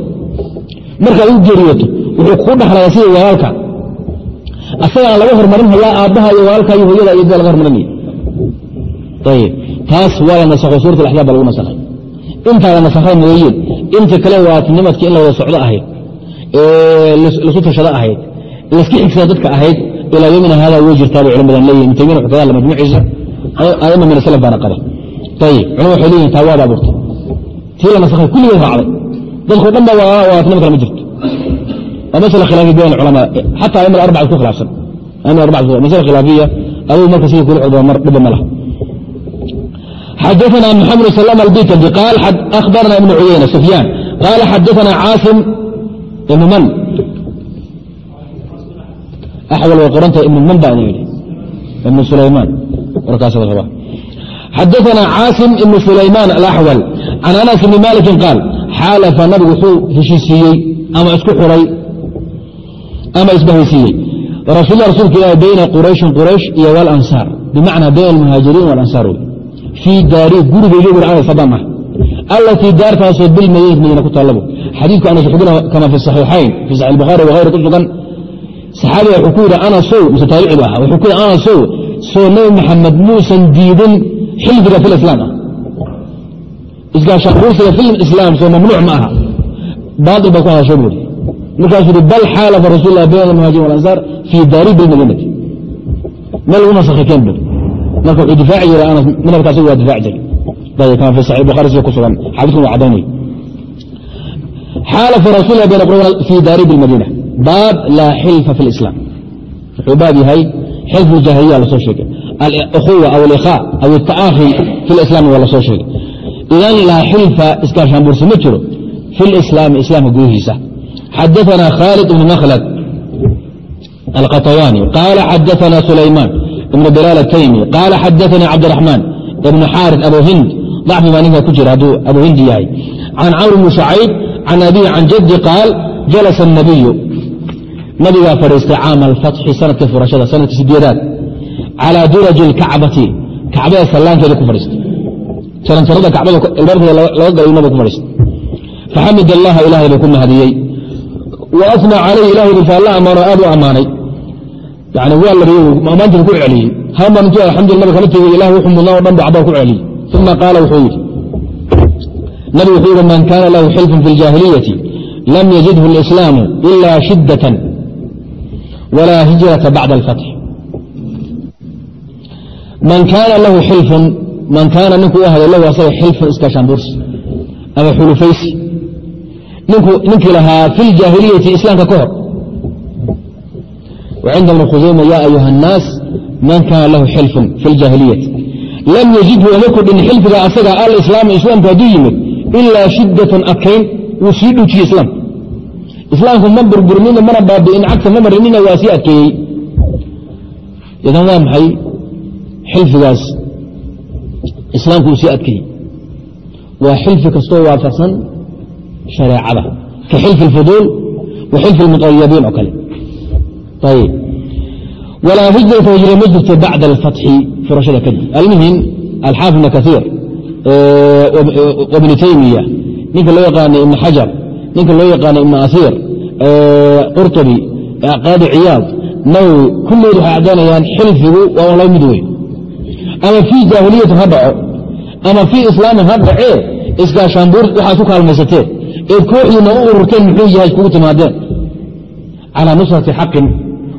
Markaad u geeriyooto wuxuu kuu dhaxlayaa sida walaalka. Asagaan laga hormarin hayaa aabbaha iyo walaalka iyo hooyada iyo dada laga hormarinaya ayib taas waa la nasakho suurat alaxzaab baa lagu nasakhay intaa la nasakhay mooyeen inta kale waatinimadka in la wada socdo ahayd. Lasu tashado ahayd. Laska xigsada dadka ahayd. Ilaa yomina hada way jirtaa bay culam badan leeyihiin ibn taymiya hadla majmuuciisa. Aima min asalaf baana qaba ayib culama waxay leeyihiin taa waad abuurtay. Tii la nasakhay kulligeed raacday. Dadkoo dhan ba waatinimo kale ma jirto waa masala khilaafiya bayn culamaa xataa aima arbaca isku khilaafsan. Aima arbaca masala khilaafiya adigu marka sidii kula cudba mar dhiba ma laha xadaثna mxamed بن سلام الbikndi قال أخبرna iبن عuyayنة سفyاn قال xadaثna cاaصم iبن mn أxwل way qoranta iبن mn baan yidhi iبن sulayman warkaas raba xadaثna cاaصم iبن sulayman الأxwل عan أنس بن maliki قاal xaalafa nabigu wuxuu heshiisiiyey ama isku xuray ama isbahaysiiyey rasul rasuulka ilah bayna qurayshin quraysh iyo واlansaar bimacna bayn الmuhaajiriin واlansaar wey fii daari gurigayga wir ana sadama allatii daartaasoo bilmadiinat madiina ku taallabo. Xadiidku anas xubina kama fi saxiixayn fi saxi bukhari wahayri ku sugan saxaabiga wuxuu ku yidhi ana sow mise taabicigu ahaa. Wuxuu ku yidhi ana sow soo nebi maxamed muusan diidin xilfiga fi lislaam ah. Isgaashaanbuursiga fi islaam soo mamnuuc ma aha. Baail baa ku hadasho buuri markaasuu yidhi bal xaalafa rasul lah almuhajirin walansaar fii daaribi lmadinati meel lagu nasakhay keen bur marka wuxuu difaaci jiray anas madhabka asagu waa difaaci jiray kama fi saxix bukhari sida ku sugan xadiiskuna waa caddaynaya xaalafa rasul lah bayna qurayna fii daaribi lmadina baab laa xilfa fi lislaam wuxuu baab yahay xilfu jaahiliya la sheegay. Alukhuwa aw alikhaa aw alta'aahi fi lislaami waa la sheegay. Idan laa xilfa iskaashaanbuursi ma jiro fi lislaami islaamka gudihiisa. Xadaana khaalid ibn makhlad alqaطawaani qaala xadaana sulaymaan ibn bilaal ataymi qaala xadaana cabdiraxmaan ibn xaaris abu hind dacfi baa ninka ku jira hadduu abu hindi yahay can camr bni shacayb can abihi can jaddi qaal jalasa الnabiyu nabigaa fadhiistay caama alfatxi sanadka furashada sanadka sideedaad calaa duraji اlkacbati kacbada sallaankeeda ku fadhiistay jaranjarada kacbada albaabkeeda laga galay nabiga ku fadhiistay faxamid allaha ilahay buu ku mahadiyey wa asna calayh ilahay bu faalla ammaano aad u ammaanay yani waa la ammaantiibu ku celiyey. Haman intuu alxamdulila nabi kala tegey ilah wuxuu mudnaa o dhan bu cabaa ku celiyey. Uma qaala wuxuu yidhi nabigu wuxuu yidhi man kaana lahu xilfun fi اljaahiliyati lam yajidhu اlislaamu ila shiddatan walaa hijrata bacda alfatx man kaana lahu xilfun man kaana ninkuu u lahu asaga xilfun iskaashaanbuursi ama xulufaysi. Ninkii lahaa fi ljaahiliyati islaamka ka hor وcinda bn khusayma ya ayuha الnaas man kaana lahu xilfun fi اljaahiliyati lam yajidhu oma kordhin xilfiga asaga alislaama islaamku hadduu yimid ilaa shidatan adkayn wuu sii dhuujiyey islaamka islaamku ma burburmina mana baabi'in cagta ma marinina waa sii adkeeyey idan waa maxay xilfigaas islaamku uu sii adkeeyey waa xilfi kastoo waafaqsan shareecada ka xilfi اlfuduul wa xilfi اlmuطayabiin oo kale ayb walaa hijrata hijra ma jirto bacda alfatxi furashada kadib almuhim alxaafid ibn kaiir wabnu taymiya ninka loo yaqaana ibn xajar ninka loo yaqaana ibn asiir qurطubi qaadi ciyaad nawowi kulligood waxay caddaynayaan xilfigu waa laba mid weyn ama fii jaahiliyatin ha dhaco ama fii islaamin ha dhacee iskaashaanbuur waxaad ku kaalmaysateen eed kooxdiina u ururteen muxuu yahay iskugu timaadeen calaa nusrati xaqin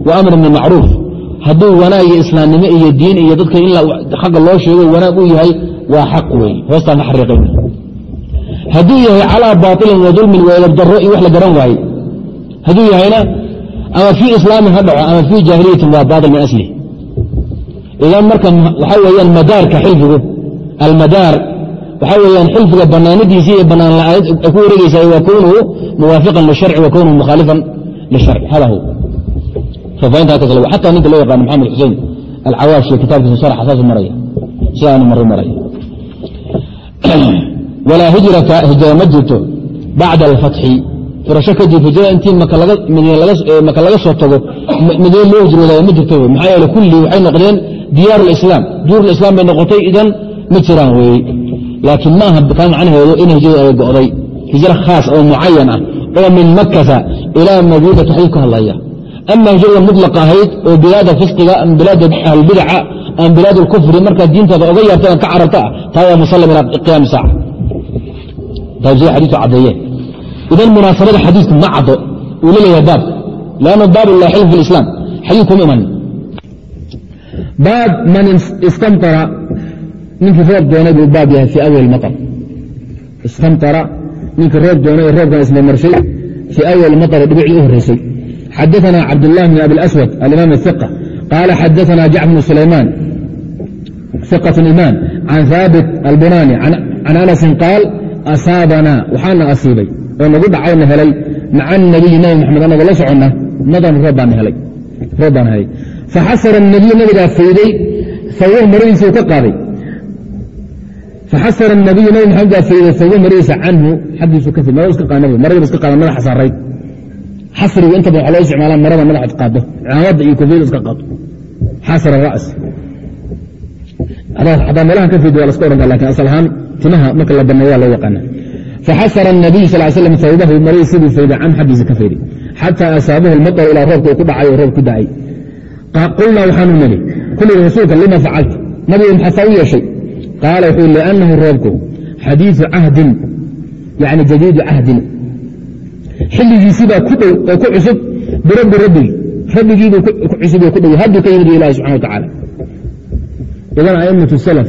wa amrin bimacruuf hadduu wanaag iyo islaamnimo iyo diin iyo dadka in xaqa loo sheego wanaag u yahay waa xaq wey hoostaan ka hadduu yahay calaa baailin wa dulmin wa edabdaro in wax la garan waaye hadduu yahayna ama fii islaamin ha dhaco ama fii jaahiliyatin waa baail min asli. Idan marka waxaa weyaan madaarka xilfigu almadaar waxaa weyaan xilfiga banaanidiisii iyo banaan ay ku wareegeysaa waa kownuhu muwaafiqan lisharci wa kownuhu mukhaalifan lisharci hada hu xataa ninka loo yaqaano maxamed xusein alcawaashi kitaabkiisa sharxa saasu maraya sidaanu maru maraya walaa hijrata hijra ma jirto bacda alfatxi furasho kadib hijrada intii maka laga soo tago madiine loo hijroodaaya ma jirto maxaa yeele kullii waxay noqdeen diyaaru lislaam duur lislaam bay noqotay idan ma jiraan weeye laakiin ma aha macnaheedu in hijradu ay go'day hijro khaas oo mucayan ah oo min makata ilaa madiina taxdiid ka hadlaya ama hijrada mulaq ahayd oo bilaada fisiga ama bilaada ahlbidaca ama bilaad kufri markaa diintaada oga yaabta ka carabtaa taa waa musalm ilaa yaam saac adcadeeye idan munaasabada xadiiku ma caddo uu la leeyahay baab lannu baab la xil fi islaam xadiid kuma imanin baab man istanara ninkii roob doonay buu baab yahay fii awal maar istanara ninkii roob doonay ee roobkan ismarmarshay fii awal maari dhibicii u horreysay xadaثna cabdالlah بn abi اأswad alimam الثiqة qala xadaثna jacfr bn sulayman ثiqة iman can haabit albunani can anasin qaal asaabanaa waxaana asiibay oo nagu dhacayna helay maca الnabiyi nabi maxamed anagoo la soconna madan roob baan helay faxasara الnabiy nabigaa fayday fawr maradiisa u ka qaaday faxasara الnabiyu nabi maxamed baa fayday fawr maradiisa canhu xaggiisu ka fid marada iska qaada maradiiba iska qaada madaxa saarayd xasrigu inta badan waxaa loo isticmaala marada madaxad qaado cimaamada iyo kofiyada iska qaado xasr ras hadaa meelahan ka fid waa laska ohan kara lakin asal ahaan timaha marka la baneeya loo yaqaana faxasara الnabiyu sal slam awbahu maradiis siduu fayday can xaggiisa ka fayday xataa asaabahu lmaطar ilaa roobka uu ku dhacay oo roob ku dacay qulnaa waxaanu nidhi kulliga rasuulka lima facalta nabigu maxaa u yeeshay qaala wuxuu liannahu roobku xadiiثu cahdin yani jadiidu cahdin xilligiisibaa ku dhow oo ku cusub birabbi rabbigi rabbigiibuu ku cusub oo ku dhow. Hadduu ka yimid ilahi subxana wa tacaala idan aimatu salaf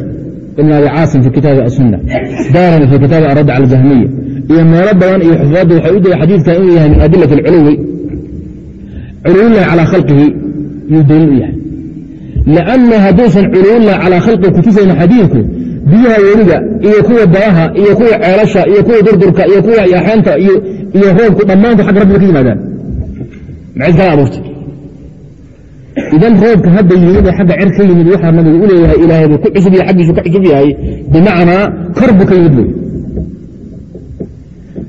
ibn abi caasim fi kitaabi asunna daarani fi kitaabi aradd cala jahmiya iyo meelo badan iyo xufaadda waxay u daya xadiidkan inuu yahay min adilat alculuwi culuwillahi calaa khalqihi yuu daliil u yahay. Lianna hadduusan culuwillahi calaa khalqihi kutusayna xadiidku biyaha weliga iyo kuwa baaha iyo kuwa ceelasha iyo kuwa durdurka iyo kuwa yaaxeenta iyo roobku dhammaantu xagga rabbiga ka yimaadaan. Maxay kala abuurtay. Idan roobka hadda yimid ee xagga cer ka yimid waxaa nabigu u leeyahay ilaahay buu ku cusub yahay xaggiisu ka cusub yahay bimacnaa kor buu ka yimid wey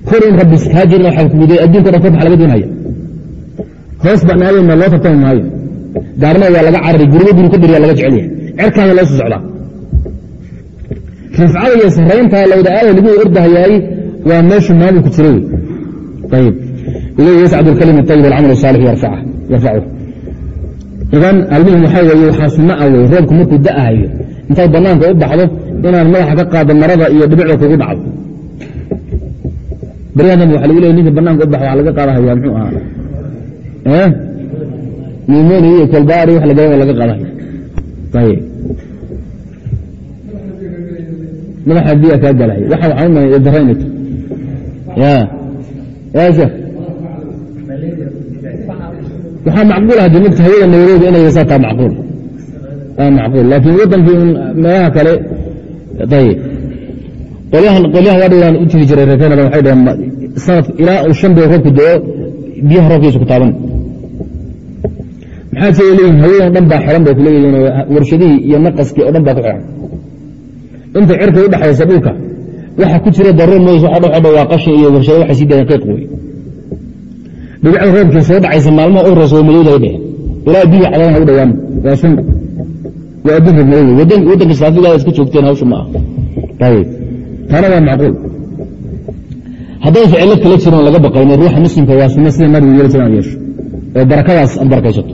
kor in rabbi kaa jirin kuguday adduunka dhan kor maxa laga doonaya. Hoos baan aadayna loo tartami maayo. Gaarna waa laga cararay guriga guri ka diriya laga jecel yahay. Cerkaana loo socdaa rifcada iyo sarayntaa lawda aada lagu ordahayaay waa meeshu maamulku jira wey ayib ilayhi yascadu alkalima ayib alcamal asaalix yarfachu idan almuhim waxaa weeye waxaa sunna ah wey roobku markuu da'ahayo intaad bannaanka u baxdo inaad madaxa ka qaado marada iyo dhibicda kugu dhacdo. Baryahan dambe waxa lagu leey ninka bannaanka u baxo waxaa laga qaadahaya muxuu ahaa? Nimoni iyo kolbaari garan laga qaadahaya ayib madaxa biya kaa galay waxa waxaan u malay daraynayto ya ya sheekh waxaa macquul haddii mugta hawada nairobi inay ysataa macquul waa macquul laakiin wadankii un meelaha kale ayib qolyahan qolyahan wadhigaan u tigi jiray reer waxay dhaheen sanad ilaa uu shan bee roobku do-o biyaha roobkiisa ku taaban maxaa se leeyihiin hawadan dhan baa xiran bay ku warshadihii iyo naqaskii oo dhan baa ku xiran inta cirka u dhexaysa dhulka waxa ku jira daruur mays waa dh waa qashin iyo warshado waxay sii dayan qiiq wey dhibicda roobkii soo dhacaysa maalmaha u horeysa way madowda dheh ilaa biyi cadana u dhawaan. Waa sun waa adduun rog madow waddanka saafigaada iska joogteen hawsha ma ah ayib taana waa macquul. Hadday ficilo kala jiran laga baqayno ruuxa muslimka waa sunno sida nabigu yeeli jiran yeesho. Oo barakadaas aad barakaysato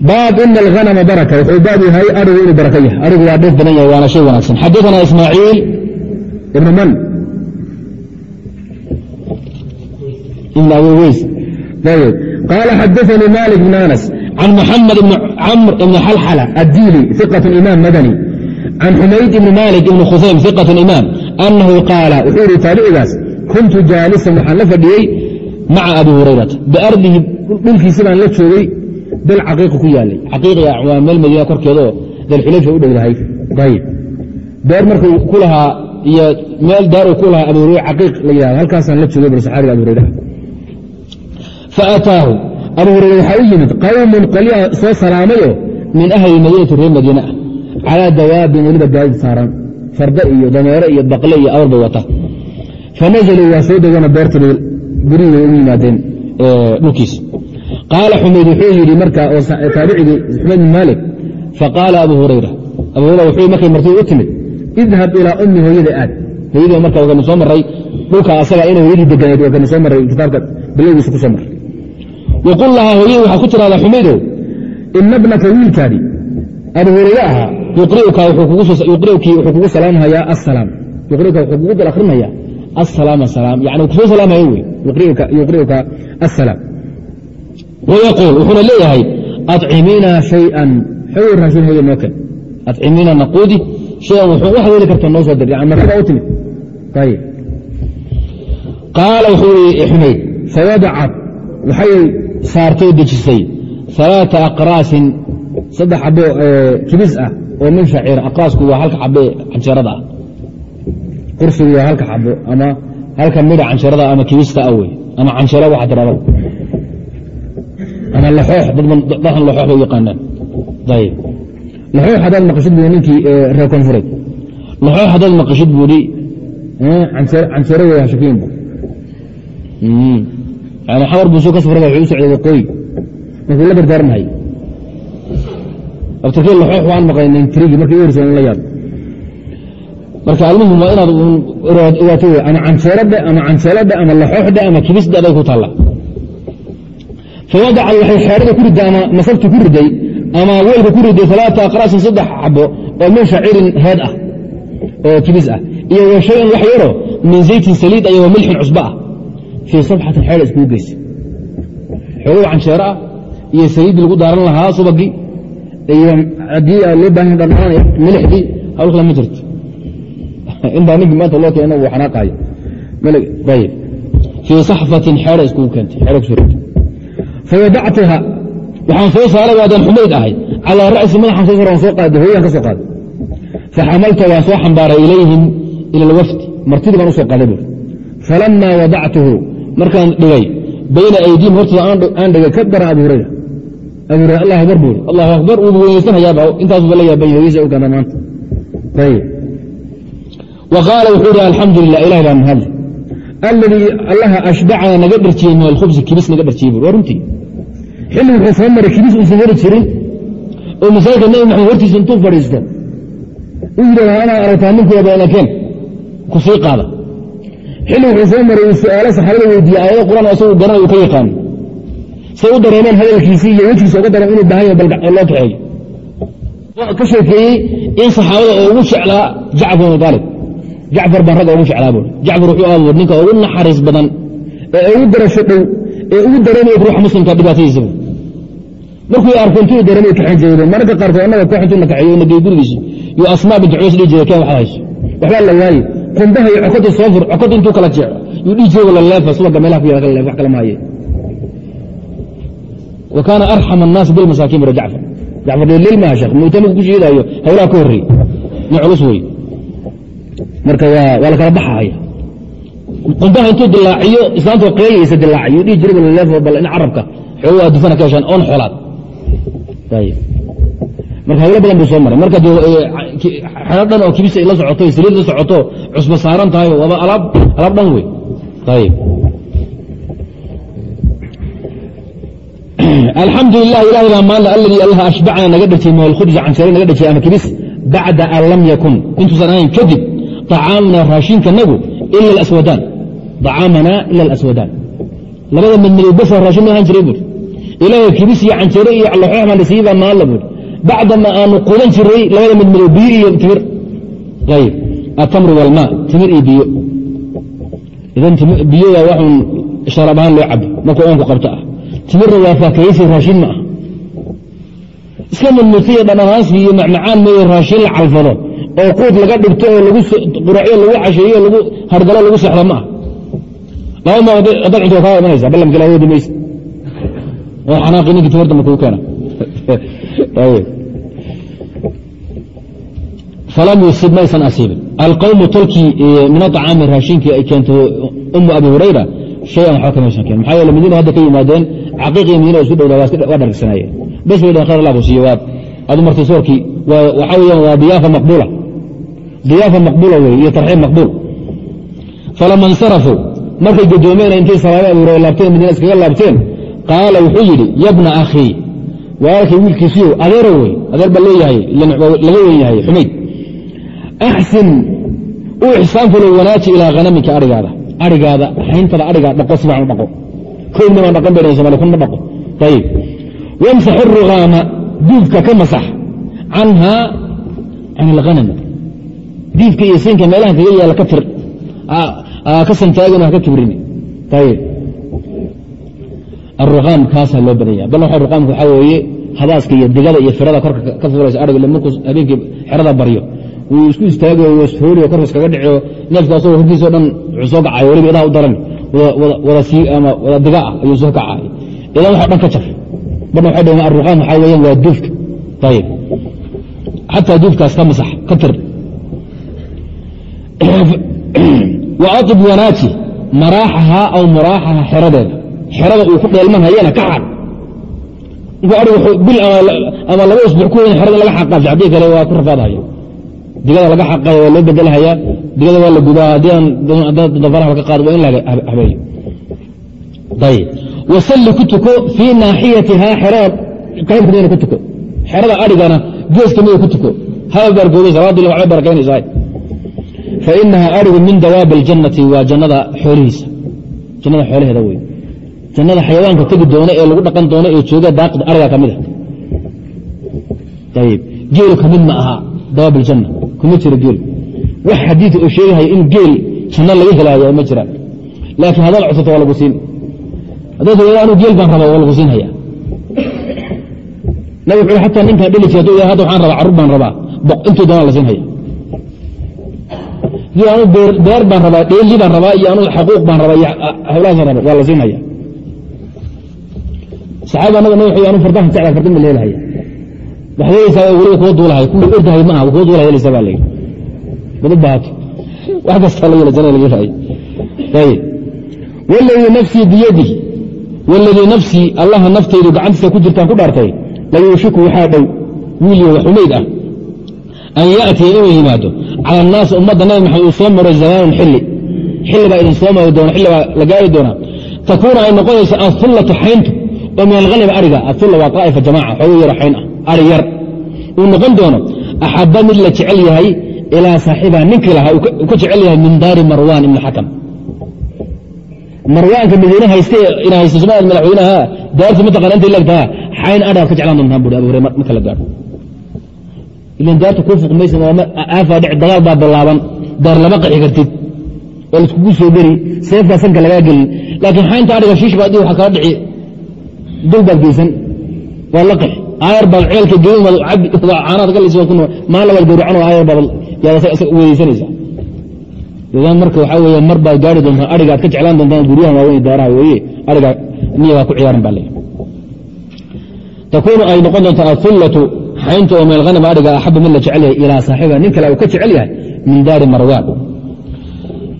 baab ina alhanama baraka wuxuu baab yahay arigu inuu baraka yahay. Arigu waa dheef badan yahay waana shay wanaagsan. Xadaana ismaaciil ibn man qaala xadaanii malik bn anas can muxamed bn camr ibn xalxala addiili iqat imaam madani. Can xumayd ibn malik ibn khusaym iqat imaam. Anahu qaala wuxuu yihi taabicigaas kuntu jaalisan waxaan la fadhiyey maca abi hurayrata biardihi dhulkiisi baan la joogay dal caqiiqa ku yaalay. Caqiiqa waa meel madiina korkeedaoo dalxulayfa u dhowdahay. Ayib beer markuu ku iyo meel daaruu ku lahaa abu hurayra caqiiq la yidhahdo halkaasaan la joogay bur saxaabiga abu hurayraha faataahu abu hurayra waxaa u yimid qawmun qolyaha soo salaamayo min ahli madiinati reer madiine ah. Calaa dawaabin weliba gaadid saaran. Farda iyo dameero iyo baqle iyo abarba wata. Fanazaluu waa soo degana beertaba gurihii ugu yimaadeen dhulkiisa qaala xumayd wuxuu yidhi marka oo taabicigii xumayd bin maalik faqaala abu hurayra abu hurayra wuxuu markay martida u timid idhab ilaa ummi hooyada aad hooyadii marka wakani soo maray dhulka asaga inay hooyadii deganeed wakani soo maray kitaabka bilowgiisa ku soo maray waqul lahaa hooyadii waxaa ku tiraahdaa xumaydow ina bnaka wiilkaadii abu hurayre ahaa yuqri'uka wuxuu kugu salaamhayaa asalaam yuqri'uka wuxuu kugu dal akhrinhayaa asalaam asalaam yani ku soo salaamhayo wey yuqri'uka asalaam wayaquul wuxuuna leeyahay acimiina shayan xogow raashin noo ken acimiina naquudi shayan wax heli karta noo soo dir martida u timid ayib qaala wuxuu i xumayd fawadacat waxay saartay dejisay alaaa aqraasin saddex xabo kibis ah oo min shaciir aqraasku waa halka xabe canjeerada ah qursigu waa halka xabo ama halka midha canjeerada ama kibista ah wey ama canjeero waxa tirada ninkii reer koonfureed laxoox haddaad maqashid wey hashakiinba yani xamar buu soo ka safrada wuxuu u socday waqooyi markuu la dardaarmahay abtirkii laxoox waan maqlaynay tirigii markii u horsa la yaab marka almuhim waa inaad ogaato wey ama canjeerodhe ama canjeelodhe ama laxooxdhe ama kibisdhe aday ku taalla fawadaca waxay xeerada ku riday ama masabti ku riday ama weelka ku riday alaata aqraasin saddex xabo oo min shaciirin heed ah oo kibis ah. Iyo wa wax yaro min zaytin saliid iyo wa milxin cusba ah. Fii sabxatin xeer iskugu geysa xoogow canjeero ah iyo saliiddii lagu daaran lahaa subagii. Iyo haddii loo baahan dhanaan milixdii hawl kale ma jirto. Inbaa ninkii maanta loo keena uu xanaaqayo fii saxfatin xeera iskugu keentay xeera ku surtay fawadactuha waxaan soo saaray waadaan xumayd ahay. Calaa ra'si madaxaan soo saaray waan soo qaaday hooyaan ka soo qaaday. Faxamalta waan soo xambaaray ilayhim ila alwafdi martidii baan u soo qaaday buuri falamaa wadactuhu markaan dhigay bayna aydiihim hortooda aan dhigay ka daran abu hurayra. Abu akbar buuri allahu akbar uuba weynaysanayaaba intaasuba la yaabay hooyadiisa u keena maanta wa qaala wuxuu ihi alxamdu lilah ilahi baa mahadle alladii allaha ashbacana naga dharjiyey min alkhubsi kibis naga dharjiyey buuri waa runtii xilli wuxuu soo maray kibis uusan heri jirin oo masaajidka nabi maxamed hortiisa intuu fadhiisto u yidhahda anaa aragtaa ninkii abaanakeen ku sii qaada xilli wuxuu soo maray su'aalo saxaabada weydiiye aayado quraan isagu garanay uu ka yaqaano say u dareemeen hadalkiisii iyo wejigiisa uga dareem inuu baahan yahay loo kaxeeyo ka sheekeeyey in saxaabada oo ugu jeclaa jacfar ibn aalib jacfar baan ragga ugu jeclaa buuri jacfar wuxuu ahaa ninka ugu naxariis badan ee ugu darasho dhow ee ugu dareemaya ruuxa muslimka dhibaatadiisa markuu arko intuu dareemay kaxan jiray mararka qaarkood annaga koox intuu na kaxeeyo na geey gurigiisa yuu asmaa bintu cubays dhihi jiray keen waxaad hayso? Waxbaa la waaye qumbaha iyo cokadii soo fur cokad intuu kala jeeco yuu dhihi jiray wala leefa subaga meelaha ku yaalla leef wax kala maaye. Wa kaana arxam annaasi bilmasaakiin bura jacfar. Jacfar leel sheekh mu'taminku ku shiidaayo hawlaha ka horreey nin culus wey marka waa la kala baxaya qumbaha intuu dilaaciyo islaantoo qeeyaysa dilaaciyo dhihi wala leef bal in carabka. Xoogo waa ka heshaan oon xoolaad marka hawlo badan buu soo maray. Marka xero dhan oo kibisa la socoto saliid la socoto cusba saaran tahay waaba alaab dhan wey. Alxamdu lilah ilahi baa maalla aladii allah ashbacna naga dhajiyey min alkhubsi naga dhajiyey ama kibis bacda an lam yakun. Intuusan ahayn kadib طacaamuna raashinkanagu ila alaswadaan. طacaamana ila alaswadaan. Labada madmadow basa raashin ma ahaan jiray buuri ilaahay kibis iyo canjeero iyo laxooxmaan lasiiye baa maalla buuri bacdama aanu qudan jiray labada madmadow biyo iyo timir. Ayb atamru walmaa timir iyo biyo. Idan biyoda waxun sharaab ahaan loo cabo markuu oonku qabto ah. Timirna waa faakayeysi raashin ma ah. Iska mudmudtaiyo dhananaansi iyo macmacaan mooye raashin la calfado oo quud laga dhigto oo quracyo lagu casheeyo lagu hargalo lagu seexdo ma laba ma haddaad cunto kaa imanaysa ballamka la woodi maysa. Oo xanaaqi ninkii timirta markuu keena falam yusib maysan asiibin. Alqawmu tolkii min aطacaami raashinkii ay keento umu abi hurayra shayan waxba kamaysan keen. Maxaa yeele madiina hadda ka yimaadeen caqiiqiya madiina isku dhowdaa waa dhargsanaayeen bes bay dhaheen khayr allah ku waad adu martay soorkii. Waxaa weeyaan waa diyaafa maqbuula diyaafa maqbuula wey iyo tarxiib maqbuul. Falama insarafuu markay gadoomeen intay salaame abi hurayra laabteen madiina iskaga laabteen qaala wuxuu yidhi yabna akhii walaalkay wiilkiisiyo adeero wey adeer baa leeyahay laga wen yahay xumayd. Axsin u ixsaan fulo wanaaji ilaa hanamika arigaada. Arigaada hayntada arigaa dhaqo si fiican u dhaqo. Koodna baan dhaqan bay somali kun dhaqo. Ayib wamsax irugaama duufka ka masax canhaa can ilhanami diifka iyo siinka meelahan kaga yaalla ka tir ka santaagin ha ka kibrin ayib aruqaam kaasaa loo badanya. Bal ruqaamka waxaa weeye habaaska iyo digada iyo firada korka ka fuulaysa ariga markuu habeenkii xerada baryo. Wuu isku istaagayo wasfooliyo korka iskaga dhicio neefka asagoo hortiisao dhan soo kacayo weliba idaha u daran. Wada diga ah ayuu soo kacay. Idan waxo dhan ka jar barna waxay dhaheen aruqaam waxaa weeyaan waa duufka. Ayib xataa duufkaas ka masax ka tir wa atib wanaaji maraaxahaa aw muraaxaha xeradeeda. Xerada uu ku dheelmanhayana ka xaq bil ama laba usbuuc ku weyn xerada laga xaqaaso haddii kale waa ku rafaadhayo digada laga xaqayo waa loo bedelhayaa digada waa la gudaa haddii dafaraha laga qaado waa in la habeeyo. Ayib wasalli ku tuko fii naaxiyatihaa xerada qaybkamida ku tuko. Xerada adhigana gees kamida ku tuko. Haba baargooday salaadii waxbay barakaynaysaa fa inaha adhigu min dawaabi aljannati waa jannada xoolihiisa jannada xoolaheeda wey jannada xayawaanka tegi doona ee lagu dhaqan doono ee jooga daaqda ariga ka mid a ayib geelu ka ma aha dawaab iljanna kuma jiro geel wax xadiid oo sheegahaya in geel janno laga helaayo ma jiraan laakiin haddaad codsato waa lagu siin haddaad tirado anu geel baan rabaa waa lagu siin haya nabig wuxuu xataa ninkaa dheli jira haduu hadda waxaan rabaa carruur baan rabaa intuu doonaa la siin beer baan rabaa dheeli baan rabaa iyo anu xaquuq baan rabaa iyo hawlahaasaan raba waa la siin haya saxaaba naga nab anu fardahan jeclaa fardan ba la helahaya waxaad helaysaa weliba kuwa duulahay kuwii ordahay ma aha kuwa duulahay helaysaa baa layidhi badad baahato? Wax kastaa la yela jana laga helaya ayib wاladii nafsii biyadihi wاladii nafsii allaha naftaydu gacantiisa ku jirtaan ku dhaartay layuushiku waxaa dhow wiilyo xumayd ah an yatiya inuu yimaado cala naas ummadda nabi maxamed uu soo maro zamaanun xilli xilli baa idin soo mari doona xilli baa la gaari doonaa takuuna ay noqonayso ahullatu xayntu oo min alhalib ariga ahulla waa aaifa jamaca xooguu yaro xayn ah ari yar uu noqon doono axaba mid la jecel yahay ilaa saaxiibaha ninkii lahaa uu ka jecel yahay min daari marwaan ibni xakam marwaanka madiine hayste inahaysto somalia madaxweynaha daarta mataqana inta legtaha xayn adhaad ka jeclaan doontaan buuri abu marka la gaaro ilan daarta kuu fuqmaysa aafaa dhici dagaal baa ballaaban daar lama qaxi kartid oo laiskugu soo geli seeftaa sanka lagaa gelin laakiin xaynta adhiga shiish baad waxa kala dhici dul baad geysan waa la qaxi aayar baad ceelka geyn caanaad galaysa maalin labaad gawracan aayar baad weydeysanaysa idan marka waxaa weeye mar baad gaari doontaan aad ka jeclaan doontaan guryahan waaweyn daaraha weeye ariga niya baa ku ciyaaran baa leeyahy takuunu ay noqon doontaa ahullatu xaynta oo meel hanama ariga axaba mid la jecel yahay ilaa saaxibiha nin kale uu ka jecel yahay min daari marwaan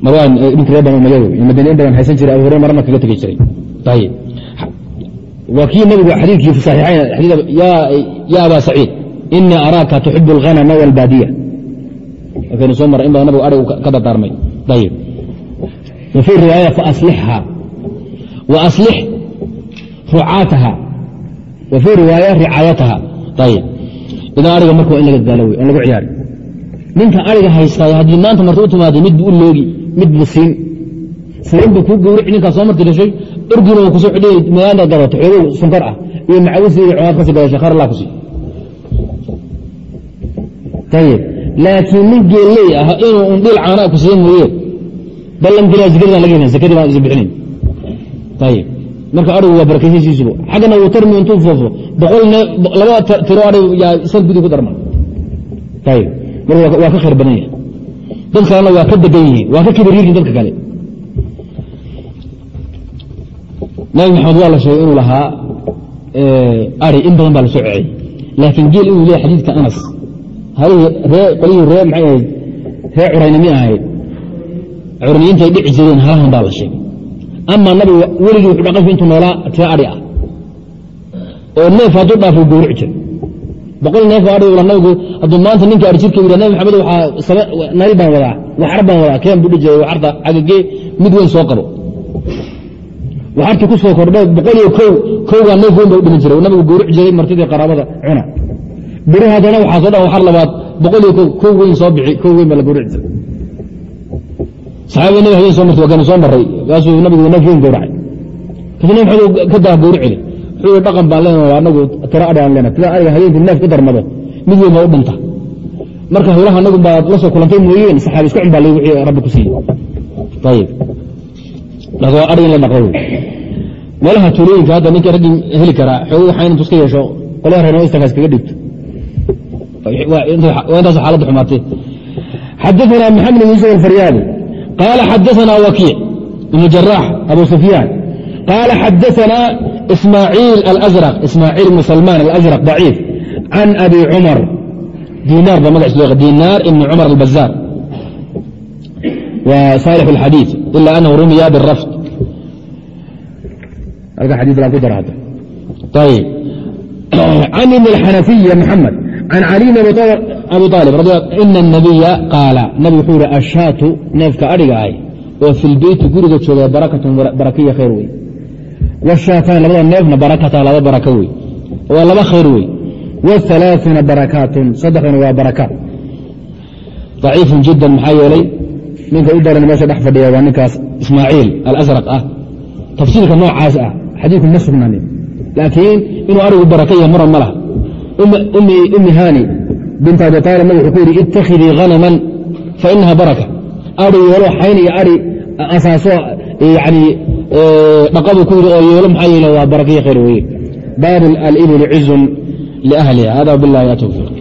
marwaan ninka reer banu in badan haysan jiray abu hureyre marna kaga tegi jiray ayib waa kii nabigu xadiidkii saxiixayn ya aba saciid inii araaka tuxibu alhanama walbaadiya markaynu soo mara in nabigu arig ka dardaarmay ayib wa riwaaya faaslixha wa rucaataha wa riwaaya ricaayataha ayib idan ariga marka waa in laga gaalo wey on lagu ciyaari ninka ariga haystaayo haddii maanta marta u timaado mid bu u loogi mid bu siin saliin ba kuu gawrici ninkaa soo marti gashay orgina ku soo xidhiy magaada gadato xoogow sunkar ah iyo macawisiidi conaad kasi gadashay khar allah ku sii ayib laakiin nin geelley ah inuu un dhil caanaa ku siiya mooye ballankiila zikadaan laga helin zakadii baan isa bixinayn ayib marka arigu waa barakaysansiisuba xaggana uu tarmi intuu foofo laba tiro yaa sal gudi ku darma. Marka waa ka khayr badan yahay. Dad kalena waa ka degan yihiin waa ka kibir yihiin dadka kale. Nabi maxamed waa la sheegay inuu lahaa ari in badan baa la soo cecey laakiin geel inuu leeyahy xadiidka anas qolihii ree maxay ahayd? Ree curaynami ahayd. Curaniyiintay dhici jireen halahan baa la sheegay ama nabigu weligii wuxuu dhaqanku intuu noolaa tiro adhi ah. Oo neef hadduu dhaafo gowrici jiray boqol neefoo adhi ula nabigu hadduu maanta ninka adhi jirka yidha nabi maxamed waxaa nayl baan wadaa waxar baan wadaa keen buu dhihi jiray cagagee mid weyn soo qabo. Waxartii ku kordhe boqol iyo kow kowgaa neef weyn ba u dhiman jiray. Nabigu gowrici jiray martidii qaraabada cuna. Beri haddana waxaa soo dhan waxar labaad boqol iyo kow kow weyn soo bixi kow weyn baa la gowrici jiray saxaabada nabi habeen soo martay waa bn yuusuf alfaryaadi qaala xadaثna wakiic ibn jaraax abu sufyaan qaala xadaثna ismaaciil alأزrq ismaaciil ibn salmaan alأزrq ضaciif can abi cumar dinaar ba magaciis loo dinaar ibn cumar albazaar wa saalix اlxadiiث ila anahu rumiya birafd halka xadii baan ku dara hadda ayb can ibn اlxanafiya maxamed can cali bn abi abi aalib ina anabiya qaala nabi wuxuu yihi ashaatu neefka adhiga ahi oo filbeyti guriga jooga barakatun barakiya khayr wey washaataan labada neefna barakata laba baraka wey waa laba khayr wey waalaثuna barakaatun saddexdana waa barakaat daciifun jiddan maxaa yeelay ninka u daran meesha dhex fadhiya waa ninkaas ismaaciil alasraq ah. Tafsiirka noocaas ah xadiidku ma sugnaanin laakiin inuu arigu baraka yahay muran ma laha. Ummi hani bint abi aalib nabig wuxuu ku yidhi ittakhidii hanaman fa inaha baraka ari yeelo xayn iyo ari asaaso yani dhaqabu ku yidhi oo yeelo maxaa yeele waa baraka iyo khayr weye baabu alibli cizun liahliha hada bilahi atowfiq